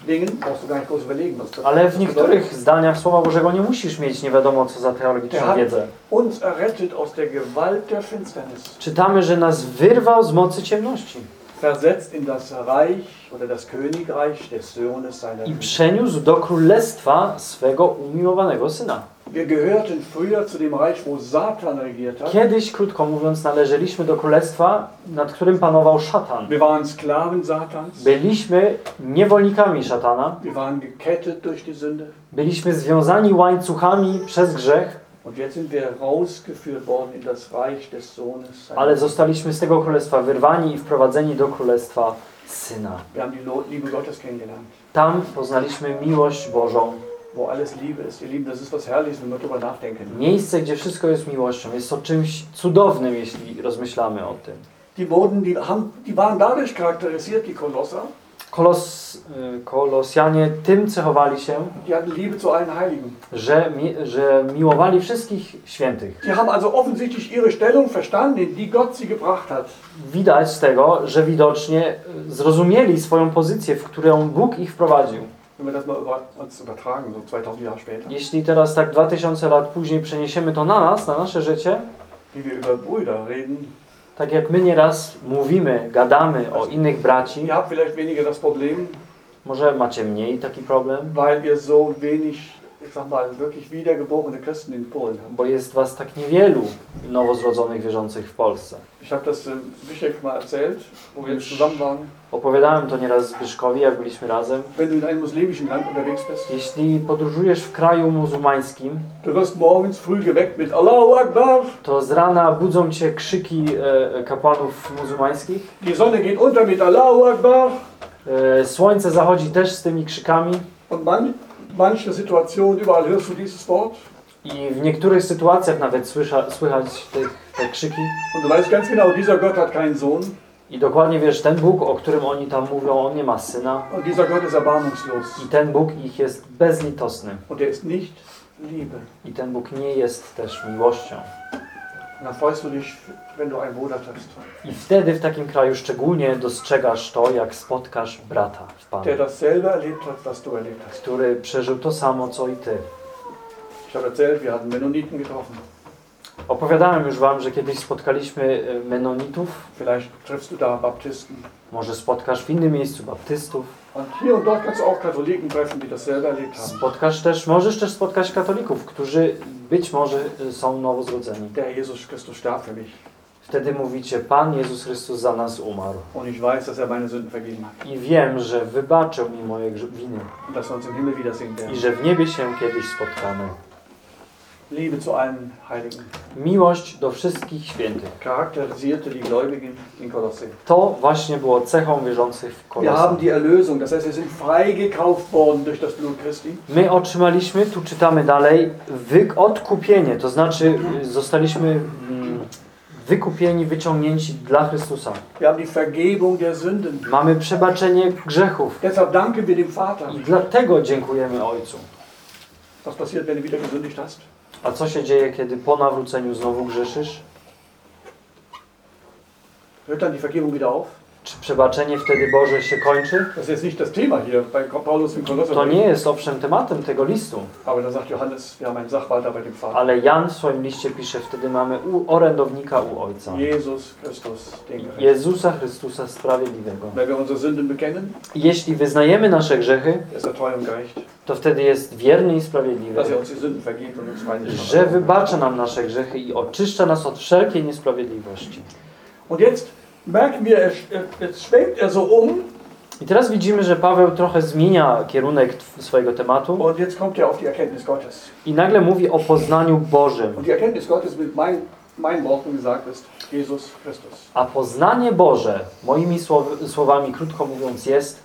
Dingen brauchst du gar nicht groß überlegen. Was ale w niektórych zdaniach Słowa Bożego nie musisz mieć nie wiadomo co za teologiczną wiedzę. uns errettet aus der Gewalt der Finsternis, Czytamy, że nas wyrwał z mocy ciemności versetzt in das Reich oder das Königreich des Sohnes seiner i przeniósł do królestwa swego umiłowanego Syna. Kiedyś, krótko mówiąc, należeliśmy do królestwa, nad którym panował szatan. Byliśmy niewolnikami szatana, byliśmy związani łańcuchami przez grzech, ale zostaliśmy z tego królestwa wyrwani i wprowadzeni do królestwa Syna. Tam poznaliśmy miłość Bożą. Wo alles Liebe ist. Ihr Lieben, das ist was Herrliches, wenn wir darüber nachdenken. Miejsce, gdzie wszystko jest miłością. Jest to czymś cudownym, jeśli rozmyślamy o tym. Die, wurden, die, haben, die waren dadurch charakterisiert, die Kolosser, Kolos, y, Kolosjanie tym cechowali się, die hatten Liebe zu allen Heiligen. że, mi, że miłowali wszystkich świętych. Die haben also offensichtlich ihre Stellung verstanden, in die Gott sie gebracht hat. Widać z tego, że widocznie y, zrozumieli swoją pozycję, w którą Bóg ich wprowadził. Wenn wir das mal über, uns übertragen, so 2000 Jahre später, Jeśli teraz tak 2000 lat później przeniesiemy to na nas, na nasze życie, wie wir über Brüder reden, tak jak my nieraz mówimy, gadamy o innych braci, ihr habt vielleicht weniger das Problem, może macie mniej taki problem, weil so wenig, ich sag mal, wirklich wiedergeborene Christen in Polen haben. bo jest was tak niewielu nowozrodzonych wierzących w Polsce. Ich habe das mal erzählt, wo wir zusammen waren. Opowiadałem to nieraz Zbyszkowi, jak byliśmy razem. Wenn du in einem muslimischen Land unterwegs bist, Jeśli podróżujesz w kraju muzułmańskim, du wirst morgens früh geweckt mit Allahu Akbar, to z rana budzą cię krzyki e, kapłanów muzułmańskich. die Sonne geht unter mit Allahu Akbar E, słońce zachodzi też z tymi krzykami. und man, manche Situationen, überall hörst du dieses Wort I w niektórych sytuacjach nawet słysza, słychać te, te krzyki. und du weißt ganz genau, dieser Gott hat keinen Sohn I dokładnie wiesz, ten Bóg, o którym oni tam mówią, on nie ma syna. und dieser Gott ist erbarmungslos I ten Bóg ich jest bezlitosny. und er ist nicht Liebe. I ten Bóg nie jest też miłością. I wtedy w takim kraju szczególnie dostrzegasz to, jak spotkasz brata w Panu, der dasselbe erlebt hat, was du erlebt hast. który przeżył to samo, co i ty. Ich habe erzählt, wir hatten Mennoniten getroffen. Opowiadałem już wam, że kiedyś spotkaliśmy e, Menonitów, Vielleicht triffst du da Baptisten. może spotkasz w innym miejscu baptystów, spotkasz też, możesz też spotkać katolików, którzy być może e, są nowo zrodzeni. Der Jesus Christus starb für mich. Wtedy mówicie, Pan Jezus Chrystus za nas umarł. Und ich weiß, dass er meine Sünden vergeben hat. I wiem, że wybaczył mi moje winy Und dass wir uns im Himmel wiedersehen i werden. że w niebie się kiedyś spotkamy. Liebe zu allen Heiligen. Miłość do wszystkich świętych. Charakterisierte die Gläubigen in Kolosse. To właśnie było cechą wierzących w Wir haben Kolosach. die Erlösung, das heißt, wir sind freigekauft worden durch das Blut Christi. My otrzymaliśmy, tu czytamy dalej, odkupienie, to znaczy y, zostaliśmy mm, wykupieni, wyciągnięci dla Chrystusa. Mamy przebaczenie grzechów i dlatego dziękujemy Ojcu. Was passiert, wenn du wieder gesündigt hast? A co się dzieje, kiedy po nawróceniu znowu grzeszysz? Hört dann die Vergebung wieder auf? Czy przebaczenie wtedy Boże się kończy? To nie jest owszem tematem tego listu, ale Jan w swoim liście pisze, wtedy mamy u, orędownika u Ojca. Jezusa Chrystusa Sprawiedliwego. Jeśli wyznajemy nasze grzechy, er to wtedy jest wierny i sprawiedliwy, er że wybacza nam nasze grzechy i oczyszcza nas od wszelkiej niesprawiedliwości. Und jetzt merken wir, jetzt schwenkt er so um I teraz widzimy, że Paweł trochę zmienia kierunek swojego tematu und jetzt kommt er auf die Erkenntnis Gottes. i nagle mówi o poznaniu Bożym. Und die Erkenntnis Gottes mit mein, meinen Worten gesagt ist Jesus Christus. A poznanie Boże, moimi słow- słowami krótko mówiąc, jest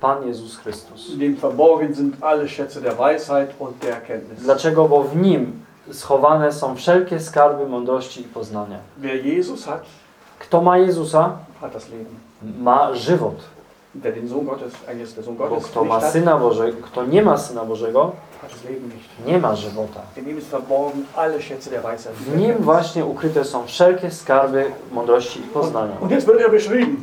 Pan Jezus Chrystus. In dem verborgen sind alle Schätze der Weisheit und der Erkenntnis. Dlaczego? Bo w Nim schowane są wszelkie skarby mądrości i poznania. Wer Jesus hat, Kto ma Jezusa, hat das Leben. ma żywot. Wer den Sohn Gottes, eigentlich der Sohn Bo Gottes, kto nicht ma Syna Bożego, kto nie ma Syna Bożego, hat das Leben nicht. nie ma żywota. In ihm ist verborgen alle Schätze der Weisheit. und W Nim właśnie ukryte są wszelkie skarby mądrości i poznania. Und jetzt wird er beschrieben.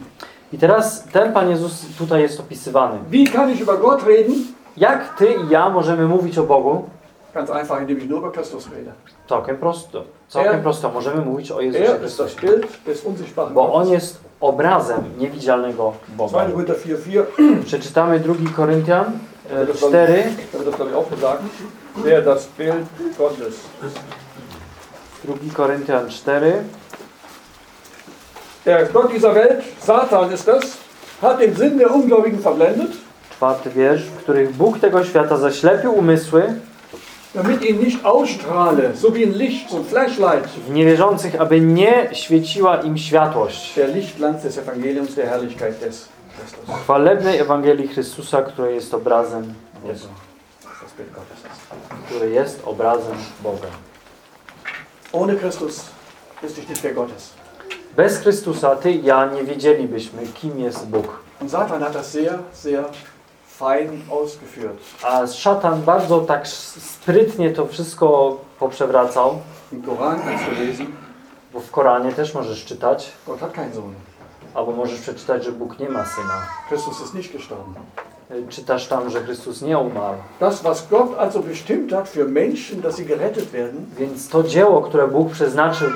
I teraz ten Pan Jezus tutaj jest opisywany. Wie kann ich über Gott reden? Jak Ty i ja możemy mówić o Bogu? Ganz einfach, indem ich nur über Christus rede. Całkiem prosto. Całkiem Er- prosto. Możemy mówić o Jezusie Er ist das Chrystusie. Bild des unsichtbaren Bo On jest obrazem niewidzialnego Boga. 2. Korinther 4,4, Przeczytamy 2 Koryntian e, Das soll- 4. da wird das glaube ich auch gesagt. Der das Bild Gottes. 2 Koryntian 4. Der Gott dieser Welt, Satan ist das, hat den Sinn der Ungläubigen verblendet, Czwarty wiersz, w których Bóg tego świata zaślepił umysły damit ihn nicht ausstrahle, so wie ein Licht, so ein Flashlight, w niewierzących, aby nie świeciła im światłość der Lichtglanz des Evangeliums der Herrlichkeit des Christus. chwalebnej Ewangelii Chrystusa, która jest obrazem ist. Który jest obrazem Boga. Ohne Christus wüsste ich nicht, wer Gott ist. Bez Chrystusa ty i ja nie wiedzielibyśmy, kim jest Bóg. Und Satan hat das sehr, sehr fein ausgeführt. A szatan bardzo tak sprytnie to wszystko poprzewracał, Im Koran kannst du lesen, bo w Koranie też możesz czytać, Gott hat keinen Sohn. albo możesz przeczytać, że Bóg nie ma syna. Christus ist nicht gestorben. Y, Czytasz tam, że Chrystus nie umarł. Das, was Gott also bestimmt hat für Menschen, dass sie gerettet werden, Więc to dzieło, które Bóg przeznaczył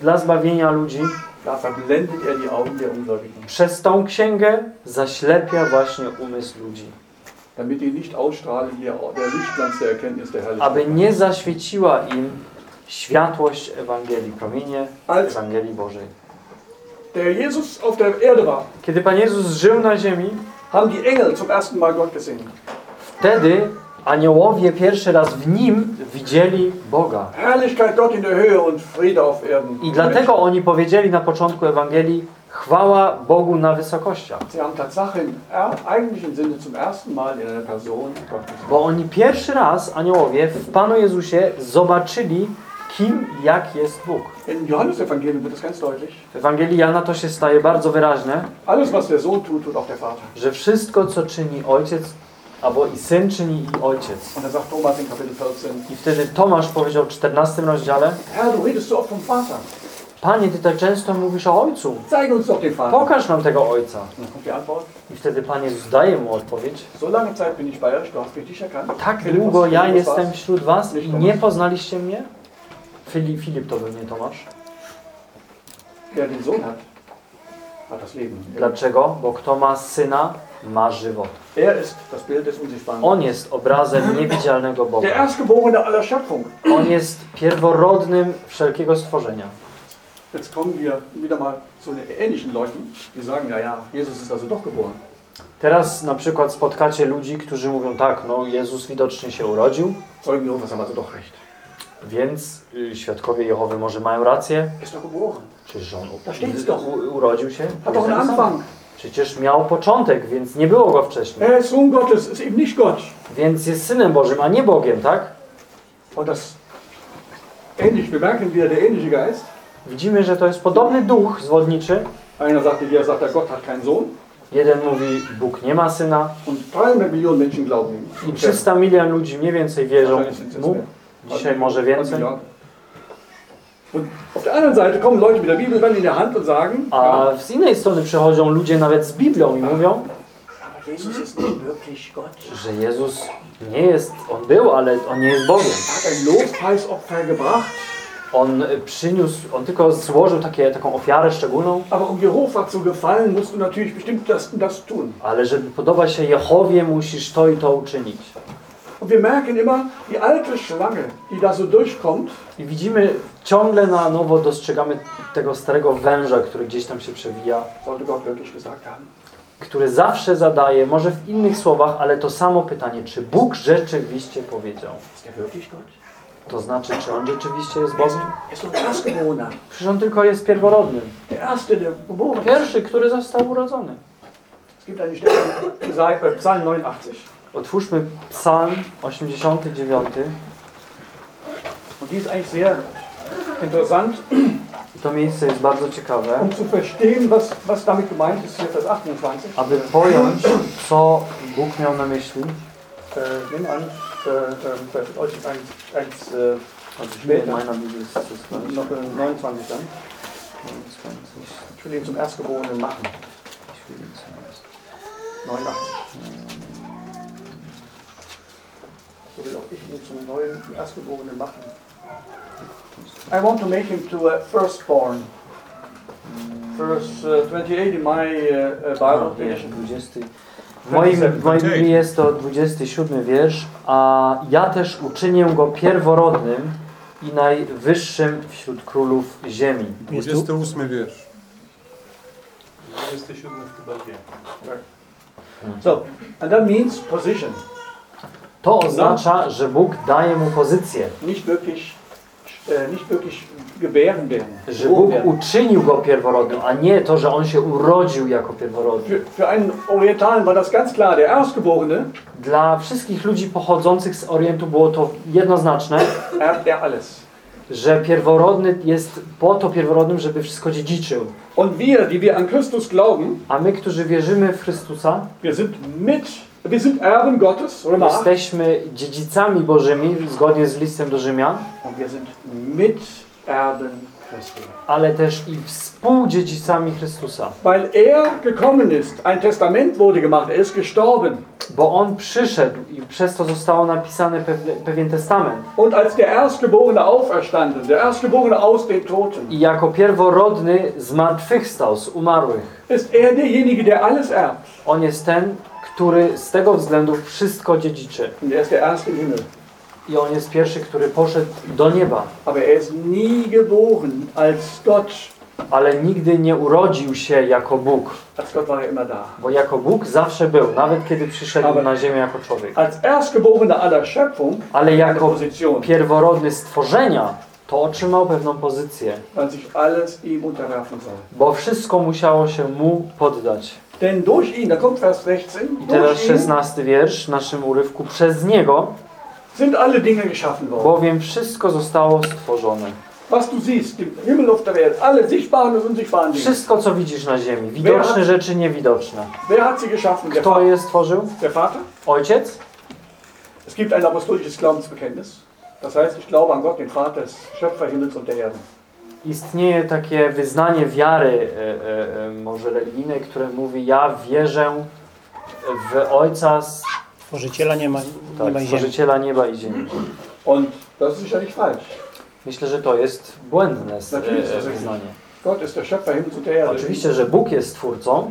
dla zbawienia ludzi, da verblendet er die Augen der Ungläubigen, przez tą księgę zaślepia właśnie umysł ludzi. Aby nie zaświeciła im światłość Ewangelii, promienie Ewangelii Bożej. Kiedy Pan Jezus żył na ziemi, haben die Engel zum ersten Mal Gott gesehen. wtedy aniołowie pierwszy raz w nim widzieli Boga. I dlatego oni powiedzieli na początku Ewangelii chwała Bogu na wysokościach. Er-. Bo oni pierwszy raz, aniołowie, w Panu Jezusie zobaczyli, kim, jak jest Bóg. W Ewangelii Jana to się staje bardzo wyraźne, że wszystko, co czyni Ojciec, albo i syn czyni i ojciec. Und da sagt Thomas in Kapitel 14, I wtedy Tomasz powiedział w 14 rozdziale, Herr, du redest so oft vom Vater. Panie, Ty tak często mówisz o Ojcu. Zeig uns doch den Vater. Pokaż nam tego Ojca. Antwort, I wtedy Pan Jezus daje mu odpowiedź. so lange Zeit bin ich bei euch, du hast mich nicht erkannt. Tak długo ja jestem wśród was i nie poznaliście mnie? Filip, Filip to był nie Tomasz. Wer den Sohn hat. Dlaczego? Bo kto ma syna, ma żywot. On jest obrazem niewidzialnego Boga. On jest pierworodnym wszelkiego stworzenia. Jetzt kommen wir wieder mal zu den ähnlichen Leuten, die sagen, ja, ja, Jesus ist also doch geboren. Teraz na przykład spotkacie ludzi, którzy mówią tak, no Jezus widocznie się urodził, Zeugen Jehovas haben also doch recht. Więc y, świadkowie Jehowy może mają rację. Ist doch geboren. Przecież on Da steht's doch. u- urodził się. Hat doch einen Anfang. Przecież miał początek, więc nie było go wcześniej. Er ist Sohn Gottes, ist eben nicht Gott. Więc jest synem Bożym, a nie Bogiem, tak? Und das ähnlich, wir merken wieder der ähnliche Geist. Widzimy, że to jest podobny duch zwodniczy. Einer sagt er, Gott hat keinen Sohn. Jeden mówi, Bóg nie ma syna Und 300 Millionen Menschen glauben ihm. i 300 milion ludzi mniej więcej wierzą mu. Dzisiaj może więcej. Und auf der anderen Seite kommen Leute mit der Bibel dann in der Hand und sagen, A z innej strony przychodzą ludzie nawet z Biblią i mówią, że Jezus nie jest, on był, ale on nie jest Bogiem. Er On przyniósł, on tylko złożył takie, taką ofiarę szczególną, um ale żeby podobać się Jehowie, musisz to i to uczynić. Und wir merken immer, die alte Schlange, die da so durchkommt, I widzimy, ciągle na nowo dostrzegamy tego starego węża, który gdzieś tam się przewija, sollte Gott wirklich gesagt haben. który zawsze zadaje, może w innych słowach, ale to samo pytanie, czy Bóg rzeczywiście powiedział. Er? To znaczy, czy On rzeczywiście jest Bogiem? Er. Przecież On tylko jest pierworodnym. Pierwszy, który został urodzony. Psalm 89. Otwórzmy Psalm 89. Und die ist eigentlich sehr interessant, To miejsce jest bardzo ciekawe, um zu verstehen, was, was damit gemeint ist, hier Vers 28. aby pojąć, co Bóg miał na myśli. Äh, nimm an, äh, äh, Vers 1, 1, Odrzuciłem Meiner Bibel ist das gleich. noch, äh, 29 dann. Ich will ihn zum Erstgeborenen machen. 89. So will auch ich ihn zum neuen Erstgeborenen machen. I want to make him to a firstborn. Verse uh, 28 in my uh, uh, Bible. No, wiersz 20. W moim, w moim jest to 27 wiersz, a ja też uczynię go pierworodnym i najwyższym wśród królów ziemi. 28 wiersz. 27 chyba wie. So, and that means position. To oznacza, że Bóg daje mu pozycję, werden. że Bóg uczynił go pierworodnym, a nie to, że on się urodził jako pierworodny. Dla wszystkich ludzi pochodzących z Orientu było to jednoznaczne, er alles. że pierworodny jest po to pierworodnym, żeby wszystko dziedziczył. Und wir, die wir an Christus glauben, A my, którzy wierzymy w Chrystusa, wir sind mit, wir sind Erben Gottes, Römer 8, jesteśmy dziedzicami Bożymi, zgodnie z listem do Rzymian, und wir sind Miterben Christi. ale też i współdziedzicami Chrystusa. Weil er gekommen ist, ein Testament wurde gemacht, er ist gestorben. Bo On przyszedł i przez to zostało napisane pewien testament. Und als der Erstgeborene auferstanden, der Erstgeborene aus den Toten, I jako pierworodny zmartwychwstał z umarłych. ist er derjenige, der alles erbt. On jest ten, który z tego względu wszystko dziedziczy. Er. I On jest pierwszy, który poszedł do nieba. Er. Ale nigdy nie urodził się jako Bóg. Er. Bo jako Bóg zawsze był, nawet kiedy przyszedł na ziemię jako człowiek. Ale jako pierworodny stworzenia, to otrzymał pewną pozycję. Bo wszystko musiało się mu poddać. Denn durch ihn, da kommt Vers 16, I teraz durch ihn 16 wiersz w naszym urywku. Przez niego sind alle Dinge geschaffen worden. bowiem wszystko zostało stworzone. Was du siehst, den Himmel auf der Welt, alle sichtbaren und unsichtbaren Dinge. Wszystko, co widzisz na ziemi, widoczne rzeczy, niewidoczne. Wer hat sie geschaffen? Der, Kto je stworzył? der Vater. Ojciec? Es gibt ein apostolisches Glaubensbekenntnis. Das heißt, ich glaube an Gott, den Vater, Schöpfer Himmels und der Erde. Istnieje takie wyznanie wiary, e, e, e, może religijnej, które mówi: Ja wierzę w Ojca, s- Stworzyciela nie ma, nie tak, ma ziemi. stworzyciela nieba i ziemi. Und das ist sicherlich falsch. Myślę, że to jest błędne richtig. wyznanie. Gott ist der Schöpfer Himmels und der Erde. Oczywiście, że Bóg jest twórcą,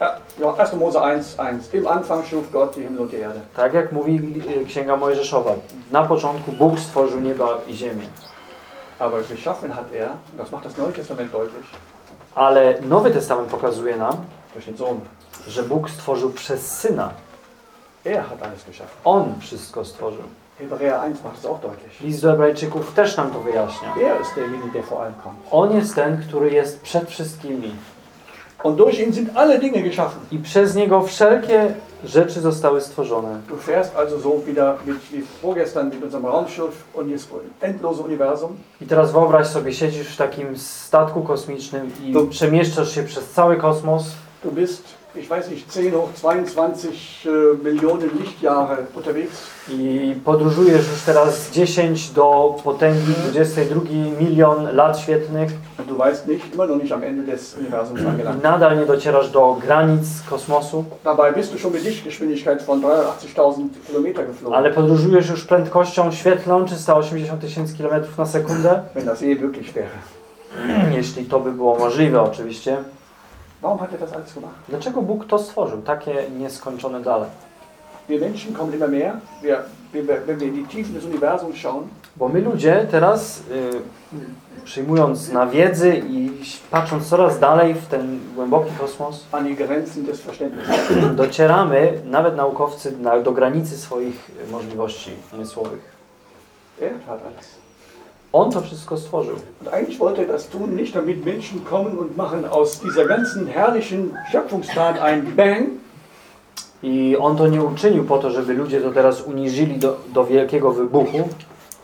Ja, ja, 1. Mose 1, 1. Im Anfang schuf Gott die Himmel und die Erde. tak jak mówi Księga Mojżeszowa. Na początku Bóg stworzył nieba i ziemię. Aber geschaffen hat er, das macht das Neue Testament deutlich, Ale Nowy Testament pokazuje nam, durch den Sohn. że Bóg stworzył przez Syna. Er hat alles geschaffen. On wszystko stworzył. Hebräer 1 macht es auch deutlich. List do Hebrajczyków też nam to wyjaśnia. Er ist derjenige, der vor allem kommt. On jest ten, który jest przed wszystkimi. Und durch ihn sind alle Dinge geschaffen. I przez Niego wszelkie rzeczy zostały stworzone. Du fährst also so wieder mit, wie vorgestern mit unserem Raumschiff und das endlose Universum. I teraz wyobraź sobie, siedzisz w takim statku kosmicznym i To- przemieszczasz się przez cały kosmos Du bist, ich weiß nicht, 10 hoch 22 äh, Millionen Lichtjahre unterwegs. i podróżujesz już teraz 10 do potęgi 22 milion lat świetlnych Und du weißt nicht, immer noch nicht am Ende des Universums angelangt. nadal nie docierasz do granic kosmosu, Dabei bist du schon mit Lichtgeschwindigkeit von 83.000 Kilometer geflogen. ale podróżujesz już prędkością świetlną 380 tysięcy km na sekundę, Wenn das je wirklich wäre. jeśli to by było możliwe oczywiście. Warum hat er das alles gemacht? Dlaczego Bóg to stworzył? Takie nieskończone dale. Wir Menschen kommen immer mehr. Wir, wenn, wir, wenn wir in die Tiefen des Universums schauen, Bo my ludzie teraz, y, przyjmując na wiedzy i patrząc coraz dalej w ten głęboki kosmos, an die Grenzen des Verständnisses. docieramy, nawet naukowcy, na, do granicy swoich możliwości umysłowych. Er alles. On to wszystko stworzył. Und eigentlich wollte er das tun, nicht damit Menschen kommen und machen aus dieser ganzen herrlichen Schöpfungstat ein Bang, I on to nie uczynił po to, żeby ludzie to teraz uniżyli do, do wielkiego wybuchu,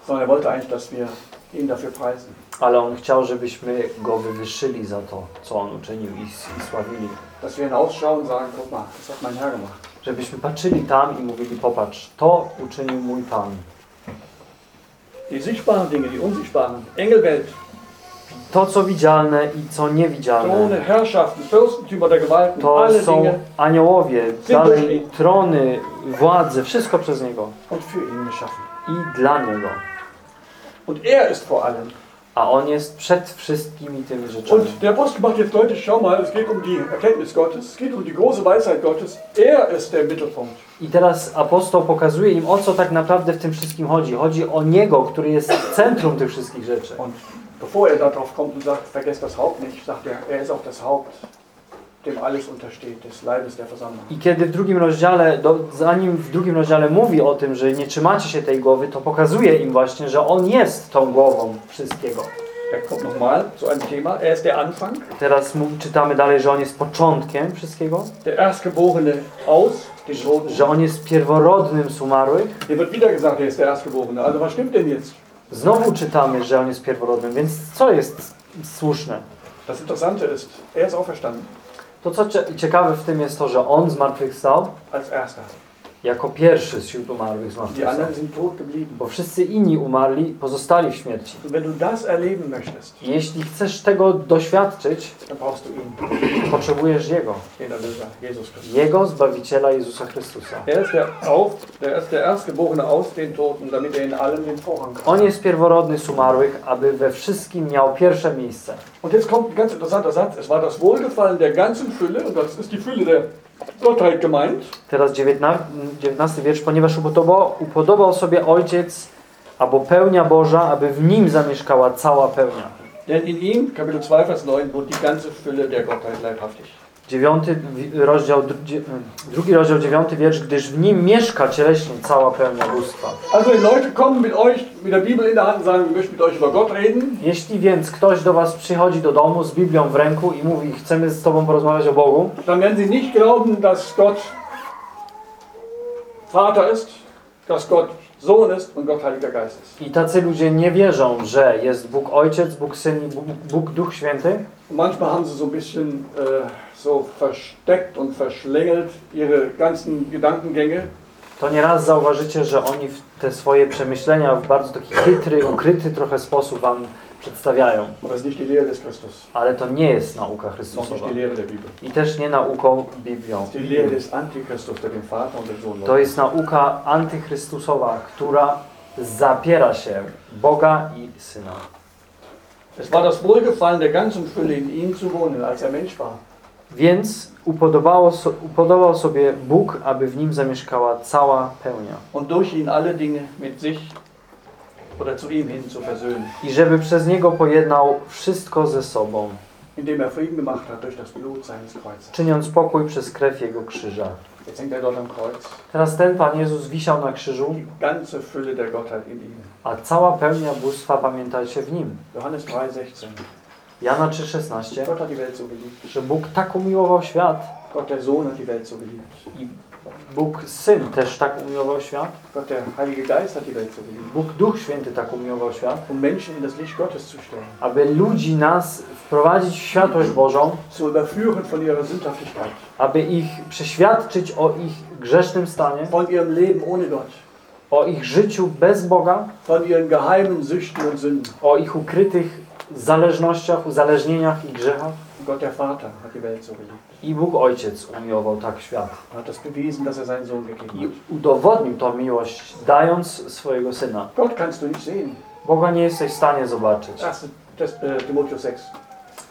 sondern er wollte eigentlich, dass wir ihn dafür preisen. ale on chciał, żebyśmy go wywyższyli za to, co on uczynił i, i sławili. Dass wir hinausschauen und sagen, guck mal, das hat mein Herr gemacht. Żebyśmy patrzyli tam i mówili, popatrz, to uczynił mój Pan. Die sichtbaren Dinge, die unsichtbaren, Engelwelt, To, co widzialne i co niewidzialne. To są aniołowie, dalej trony, władze, wszystko przez Niego i dla Niego. Er. A On jest przed wszystkimi tymi rzeczami. Und der Apostel macht jetzt deutlich, schau mal, es geht um die Erkenntnis Gottes, es geht um die große Weisheit Gottes. Er ist der Mittelpunkt. I teraz apostoł pokazuje im, o co tak naprawdę w tym wszystkim chodzi. Chodzi o Niego, który jest centrum tych wszystkich rzeczy. Und bevor er darauf kommt und sagt, vergesst das Haupt nicht, sagt er, er ist auch das Haupt, dem alles untersteht, des Leibes der Versammlung. I kiedy w drugim rozdziale, do, zanim w drugim rozdziale mówi o tym, że nie trzymacie się tej głowy, to pokazuje im właśnie, że On jest tą głową wszystkiego. Kommt nochmal zu einem Thema. Er ist der Anfang, Teraz czytamy dalej, że On jest początkiem wszystkiego, der Erstgeborene aus den Toten. że On jest pierworodnym z umarłych. Hier wird wieder gesagt, er ist der Erstgeborene. Also was stimmt denn jetzt? Znowu czytamy, że On jest pierworodnym, więc co jest słuszne? Das Interessante ist, er ist auferstanden To co cie- ciekawe w tym jest to, że On zmartwychwstał als Erster. Jako pierwszy wśród umarłych zmartwychwstał. Bo wszyscy inni umarli, pozostali w śmierci. Jeśli chcesz tego doświadczyć, potrzebujesz Jego. Jego Zbawiciela Jezusa Chrystusa. On jest pierworodny z umarłych, aby we wszystkim miał pierwsze miejsce. Und jetzt kommt ein ganz interessanter Satz. Es war das Wohlgefallen der ganzen Fülle, und das ist die Fülle der Gottheit gemeint, Teraz 19, 19 wiersz. Ponieważ upodobał, upodobał sobie Ojciec, albo pełnia Boża, aby w Nim zamieszkała cała pełnia. denn in ihm, Kapitel 2, Vers 9, wohnt die ganze Fülle der Gottheit leibhaftig. Dziewiąty wi- rozdział, dzie- drugi rozdział, dziewiąty wiersz, gdyż w Nim mieszka cieleśnie cała pełnia bóstwa. Also wenn Leute kommen mit euch, mit der Bibel in der Hand sagen, wir möchten mit euch über Gott reden, Jeśli więc ktoś do Was przychodzi do domu z Biblią w ręku i mówi, chcemy z Tobą porozmawiać o Bogu, dann werden sie nicht glauben, dass Gott Vater ist, dass Gott Sohn ist und Gott Heiliger Geist ist. I tacy ludzie nie wierzą, że jest Bóg Ojciec, Bóg Syn i Bóg, Bóg Duch Święty. Manchmal haben sie so ein bisschen äh, so versteckt und verschlängelt ihre ganzen Gedankengänge. To nieraz zauważycie, że oni te swoje przemyślenia w bardzo taki chytry, ukryty trochę sposób wam przedstawiają. Ale to nie jest nauka Chrystusowa. I też nie nauką Biblią. To jest nauka antychrystusowa, która zapiera się Boga i Syna. Es war das Wohlgefallen der ganzen Fülle in ihm zu wohnen, als er Mensch war. Więc upodobało, so, upodobał sobie Bóg, aby w nim zamieszkała cała pełnia. Und durch ihn alle Dinge mit sich oder zu ihm hin zu versöhnen. I żeby przez niego pojednał wszystko ze sobą, Indem er Frieden gemacht hat durch das Blut seines Kreuzes. czyniąc pokój przez krew jego krzyża. Jetzt hängt er dort am Kreuz. Teraz ten Pan Jezus wisiał na krzyżu, Die ganze Fülle der Gottheit in ihm. a cała pełnia bóstwa pamiętajcie w nim. Johannes 3,16. Jana 3,16, Gott hat die Welt so geliebt. że Bóg tak umiłował świat Gott der Sohn hat die Welt so geliebt. i Bóg Syn też tak umiłował świat, Gott der Heilige Geist hat die Welt so geliebt. Bóg Duch Święty tak umiłował świat, Um Menschen in das Licht Gottes zu stellen. aby ludzi nas wprowadzić w światłość Bożą, Zu überführen von ihrer Sündhaftigkeit. aby ich przeświadczyć o ich grzesznym stanie, Von ihrem Leben ohne Gott. o ich życiu bez Boga, Von ihren geheimen Süchten und Sünden. o ich ukrytych zależnościach, uzależnieniach i grzechach. Gott der Vater hat die Welt so geliebt. I Bóg Ojciec umiłował tak świat. Er hat das bewiesen, dass er seinen Sohn gegeben I hat. udowodnił tą miłość, dając swojego Syna. Gott kannst du nicht sehen. Boga nie jesteś w stanie zobaczyć. 1. Tes- äh, Timotheus 6.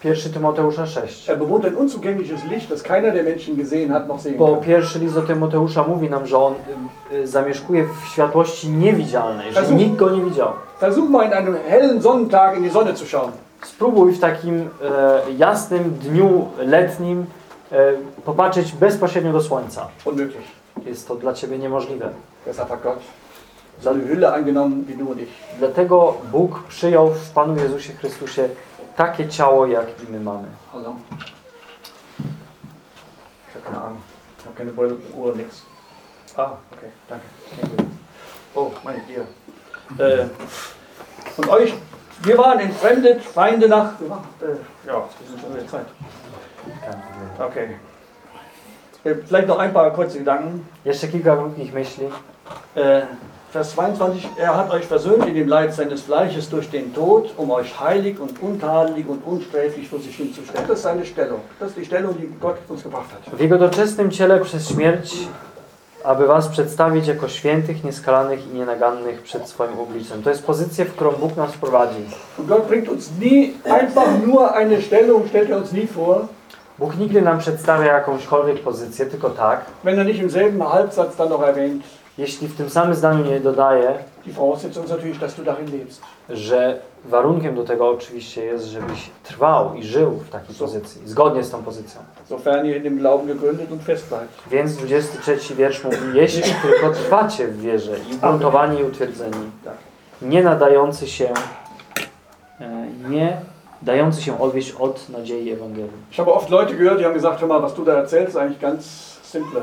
1 Tymoteusza 6. Er bewohnt ein unzugängliches Licht, das keiner der Menschen gesehen hat noch sehen Bo kann. pierwszy list do Tymoteusza mówi nam, że on y, y, zamieszkuje w światłości niewidzialnej, że nikt go nie widział. Versuch mal in einem hellen Sonnentag in die Sonne zu schauen. Spróbuj w takim e, jasnym dniu letnim e, popatrzeć bezpośrednio do słońca. Unmöglich. Jest to dla ciebie niemożliwe. Deshalb hat Gott so eine Hülle angenommen wie du und ich. Dlatego Bóg przyjął w Panu Jezusie Chrystusie takie ciało, jak i my mamy. Ich habe keine Ahnung. Ich habe keine Uhr, nix. Ah, okay, danke. Oh, meine Gier. Äh, und euch, wir waren entfremdet, Feinde nach. Waren, äh, ja, wir sind schon wieder Zeit. Okay. Vielleicht noch ein paar kurze Gedanken. Jeszcze kilka krótkich myśli. Äh, Vers 22, er hat euch versöhnt in dem Leid seines Fleisches durch den Tod, um euch heilig und untadelig und unsträflich vor sich hinzustellen. Das ist seine Stellung. Das ist die Stellung, die Gott uns gebracht hat. W Jego doczesnym ciele przez śmierć, aby was przedstawić jako świętych, nieskalanych i nienagannych przed swoim obliczem. To jest pozycja, w którą Bóg nas prowadzi. Und Gott bringt uns nie einfach nur eine Stellung, stellt er uns nie vor, Bóg nigdy nam przedstawia jakąśkolwiek pozycję, tylko tak, wenn er nicht im selben Halbsatz dann noch erwähnt. Jeśli w tym samym zdaniu nie dodaje, że warunkiem do tego oczywiście jest, żebyś trwał i żył w takiej pozycji, zgodnie z tą pozycją. Więc 23 wiersz mówi, jeśli tylko trwacie w wierze i i utwierdzeni, Tak. nie nadający się, e, nie dający się odwieść od nadziei Ewangelii. Ich habe oft Leute gehört, die haben gesagt, hör mal, was du da erzählst, eigentlich ganz simple.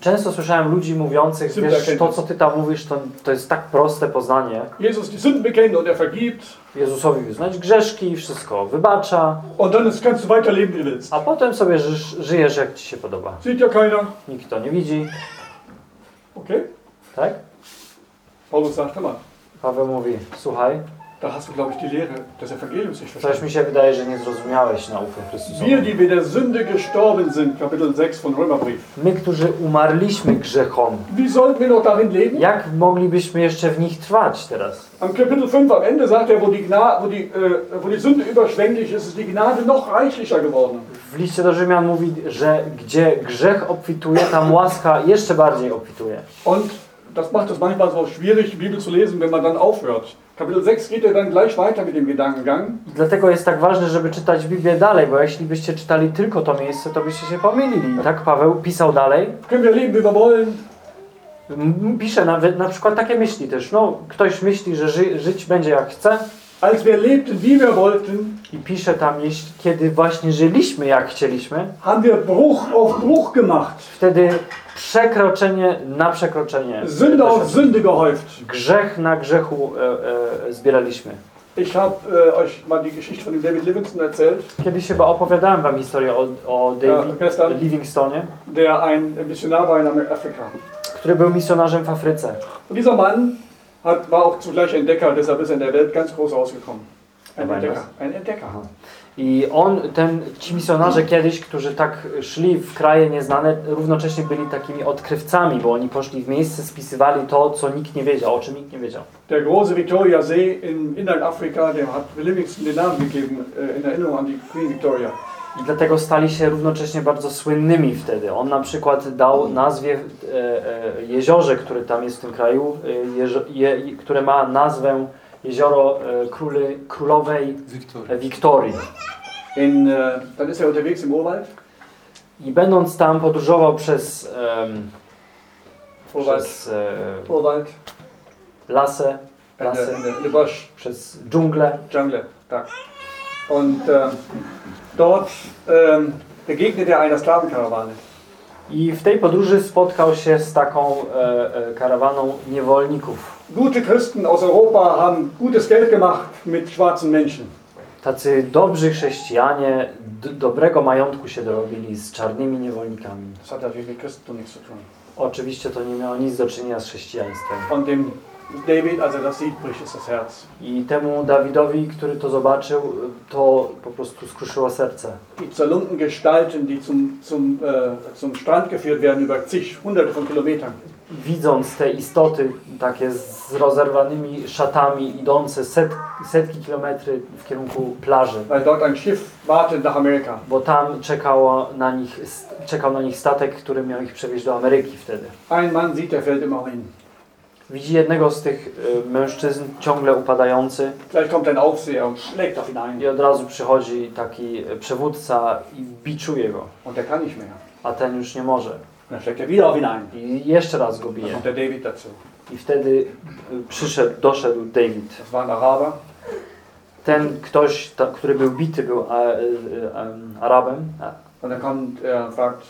Często słyszałem ludzi mówiących, wiesz, to co ty tam mówisz, to, to jest tak proste poznanie. Jesus die Sünden bekennt und er vergibt. Jezusowi wyznać grzeszki i wszystko wybacza, Und dann kannst du weiterleben, wie willst. a potem sobie żysz, żyjesz jak ci się podoba. Sieht ja keiner. Nikt to nie widzi, Okay? tak? Paulus sagt, Paweł mówi, słuchaj, da hast du, glaube ich, die Lehre des Evangeliums nicht coś verstanden. mi się wydaje, że nie zrozumiałeś naukę Chrystusową. Wir, die wir der Sünde gestorben sind, Kapitel 6 von Römerbrief. My, którzy umarliśmy grzechom, Wie sollten wir noch darin leben? jak moglibyśmy jeszcze w nich trwać teraz? Am Kapitel 5 am Ende sagt er, wo die, Gna wo die, äh, wo die Sünde überschwänglich ist, ist die Gnade noch reichlicher geworden. W liście do Rzymian mówi, że gdzie grzech obfituje, tam łaska jeszcze bardziej obfituje. Und das macht es manchmal so schwierig, die Bibel zu lesen, wenn man dann aufhört. Kapitel 6 geht er dann gleich weiter mit dem Gedankengang. Dlatego jest tak ważne, żeby czytać Biblię dalej, bo jeśli byście czytali tylko to miejsce, to byście się pomylili. Tak Paweł pisał dalej. Können wir leben, wie wir wollen? Pisze nawet na przykład takie myśli też. No, ktoś myśli, że ży żyć będzie jak chce, als wir lebten, wie wir wollten, I pisze tam, jeśli, kiedy właśnie żyliśmy jak chcieliśmy, haben wir Bruch auf Bruch gemacht, wtedy przekroczenie na przekroczenie. Sünde auf Sünde gehäuft. Grzech na grzechu e, e, zbieraliśmy. Ich habe äh, euch mal die Geschichte von dem David Livingston erzählt, Kiedyś chyba opowiadałem wam historię o, o David Ja. Livingstonie, der ein Missionar war in Afrika. który był misjonarzem w Afryce. Und dieser Mann hat, war auch zugleich Entdecker, deshalb ist er in der Welt ganz groß ausgekommen. Ein Er Entdecker. Ein Entdecker. I on, ten, ci misjonarze kiedyś, którzy tak szli w kraje nieznane, równocześnie byli takimi odkrywcami, bo oni poszli w miejsce, spisywali to, co nikt nie wiedział, o czym nikt nie wiedział. Der große Victoria See in Inland Afrika, dem hat Livingston den Namen gegeben, äh, in Erinnerung an die Queen Victoria. I dlatego stali się równocześnie bardzo słynnymi wtedy. On na przykład dał nazwie e, e, jeziorze, które tam jest w tym kraju, e, które ma nazwę jezioro e, króli, królowej. Wiktorii. In, dann ist unterwegs im Urwald. I będąc tam podróżował przez, Urwald. przez Urwald. der, lasy, Busch. przez dżunglę. Jungle. Da. Und dort ähm, begegnete er einer Sklavenkarawane. I w tej podróży spotkał się z taką e, e, karawaną niewolników. Gute Christen aus Europa haben gutes Geld gemacht mit schwarzen Menschen. Tacy dobrzy chrześcijanie dobrego majątku się dorobili z czarnymi niewolnikami. Oczywiście to nie miało nic do czynienia z chrześcijaństwem. David, als er das sieht, bricht es das Herz. I temu Dawidowi, który to zobaczył, to po prostu skruszyło serce. Die zerlumpten Gestalten, die zum, zum, äh, zum Strand geführt werden über zig, hunderte von Kilometern. Widząc te istoty takie z rozerwanymi szatami, idące set, setki kilometry w kierunku plaży, Weil dort ein Schiff wartet nach Amerika. bo tam czekało na nich, czekał na nich statek, który miał ich przewieźć do Ameryki wtedy. Ein Mann sieht, der fällt immer hin. Widzi jednego z tych y, mężczyzn ciągle upadający Vielleicht kommt ein Aufseher und schlägt auf ihn ein. i od razu przychodzi taki y, przewódca i biczuje go, Und der kann nicht mehr. a ten już nie może. Und dann schlägt er wieder auf ihn ein. I jeszcze raz go Dann bije. kommt der David dazu. I wtedy y, przyszedł, doszedł David. Das war ein Araber. Ten ktoś, ta, który był bity, był a, y, y, em, Arabem a, Und dann kommt er und fragt,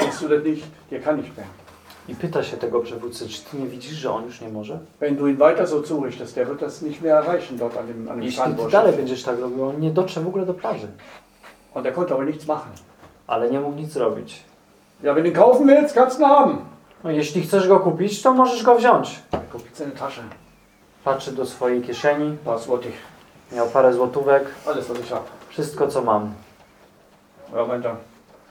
siehst du das nicht? Der kann nicht mehr. I pyta się tego przewódcy, czy ty nie widzisz, że on już nie może? Wenn du ihn weiter so zurichtest, der wird das nicht mehr erreichen dort an dem, an dem Jeśli ty dalej będziesz tak robił, on nie dotrze w ogóle do plaży. Und er konnte aber nichts machen. Ale nie mógł nic zrobić. Ja, wenn du ihn kaufen willst, kannst du ihn haben. No, jeśli chcesz go kupić, to możesz go wziąć. Er in seine Tasche. Patrzy do swojej kieszeni, wollte ich? miał parę złotówek, Alles, was ich habe. wszystko co mam. Ja, meint er,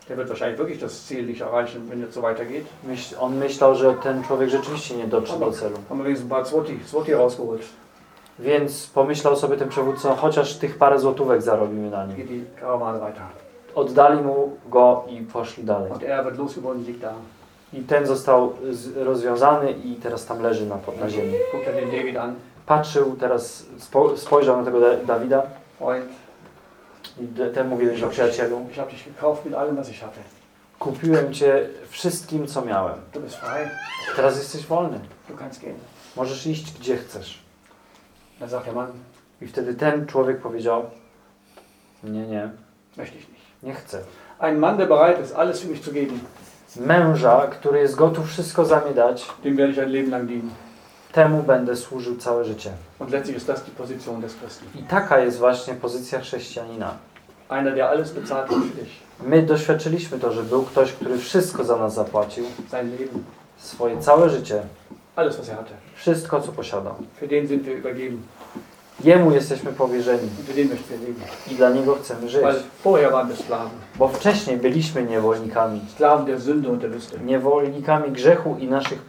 der wird wahrscheinlich wirklich das Ziel nicht erreichen, wenn es so weitergeht. Myśl, on myślał, że ten człowiek rzeczywiście nie dotrze do celu. Haben wir paar Zwotti, Zwotti rausgeholt. Więc pomyślał sobie ten przewódca, "No, chociaż tych parę złotówek zarobimy na nim. Die Karawane weiter. Oddali mu go i poszli dalej. Und er wird losgebunden, liegt da. I ten został rozwiązany i teraz tam leży na, na ziemi. Guckt er den David an. Patrzył teraz, spo, spojrzał na tego Da- Dawida Freund, ten mówi do niego, przyjacielu, ich habe dich gekauft mit allem, was ich hatte. kupiłem cię wszystkim, co miałem. Du bist frei, Teraz jesteś wolny. du kannst gehen. Możesz iść, gdzie chcesz. Dann sagt der Mann, I wtedy ten człowiek powiedział, nie, nie, möchte ich nicht. nie chcę. Ein Mann, der bereit ist, alles für mich zu geben, Męża, który jest gotów wszystko za mnie dać, dem werde ich ein Leben lang dienen. Temu będę służył całe życie. Und letztlich ist das die Position des Christen. I taka jest właśnie pozycja chrześcijanina. Einer, der alles bezahlt hat für dich. My doświadczyliśmy to, że był ktoś, który wszystko za nas zapłacił, Sein Leben, swoje całe życie, alles, was er hatte. wszystko, co posiadał. Für den sind wir übergeben. Jemu jesteśmy powierzeni i dla Niego chcemy żyć. Bo wcześniej byliśmy niewolnikami. Niewolnikami grzechu i naszych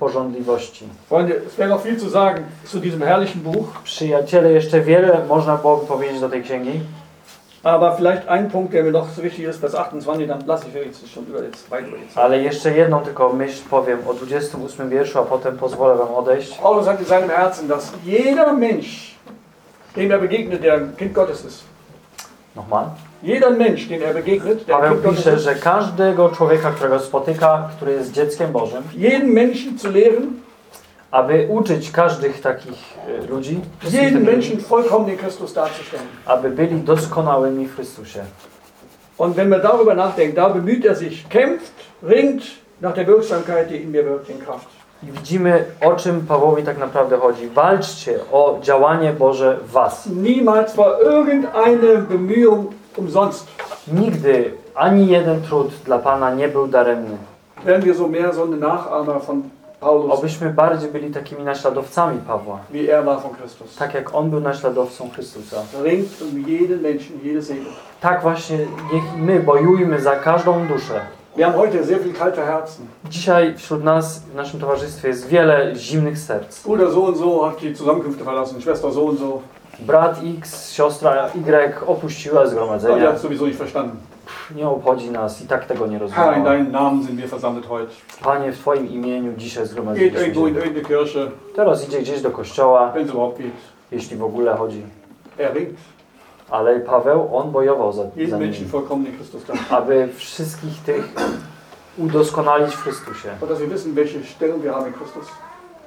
Buch. Przyjaciele, jeszcze wiele można byłoby powiedzieć do tej księgi, Aber vielleicht ein Punkt, der mir noch so wichtig ist, Vers 28, dann lasse ich jetzt schon über jetzt weit über jetzt. ale jeszcze jedną tylko myśl powiem o 28 wierszu, a potem pozwolę Wam odejść. Paulus hat in seinem Herzen, dass jeder Mensch, dem er begegnet, der ein Kind Gottes ist, Nochmal. jeder Mensch, dem er begegnet, der Paweł Kind Gottes pisze, że każdego człowieka, którego spotyka, który jest dzieckiem Bożym, jeden Menschen zu lehren, aby uczyć każdych takich e, ludzi, jeden Menschen vollkommen in Christus darzustellen. aby byli doskonałymi w Chrystusie. Und wenn man darüber nachdenkt, da bemüht er sich, kämpft, ringt nach der Wirksamkeit, die in mir wirkt, in Kraft. I widzimy, o czym Pawłowi tak naprawdę chodzi. Walczcie o działanie Boże w was. Niemals war irgendeine Bemühung umsonst. Nigdy ani jeden trud dla Pana nie był daremny. Werden wir so mehr so eine Nachahmer von Paulus, Obyśmy bardziej byli takimi naśladowcami Pawła, wie er war von Christus. tak jak on był naśladowcą Chrystusa. Ringt um jeden Menschen, jede Seele. Tak właśnie niech my bojujmy za każdą duszę. Dzisiaj wśród nas, w naszym towarzystwie jest wiele zimnych serc. Bruder so und so hat die Zusammenkünfte verlassen, Schwester so und so. Brat X, siostra Y opuściła die zgromadzenie. es sowieso nicht verstanden. Nie obchodzi nas i tak tego nie Herr, in rozumiemy. deinem Namen sind wir versammelt heute. Panie, w Twoim imieniu dzisiaj Geht zgromadziliśmy irgendwo in się. irgendeine Kirche, Teraz idzie gdzieś do kościoła, wenn es überhaupt geht. jeśli w ogóle chodzi. Er ringt. Ale Paweł, on bojował za, za nimi, aby wszystkich tych udoskonalić w Chrystusie.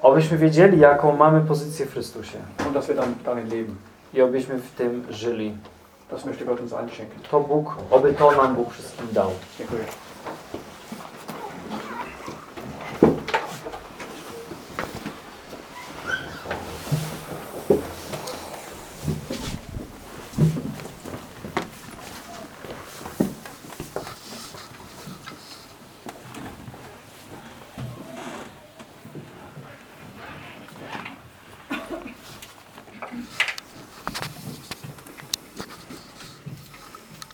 Abyśmy wiedzieli, jaką mamy pozycję w Chrystusie. I obyśmy w tym żyli. To Bóg, oby to nam Bóg wszystkim dał. Dziękuję.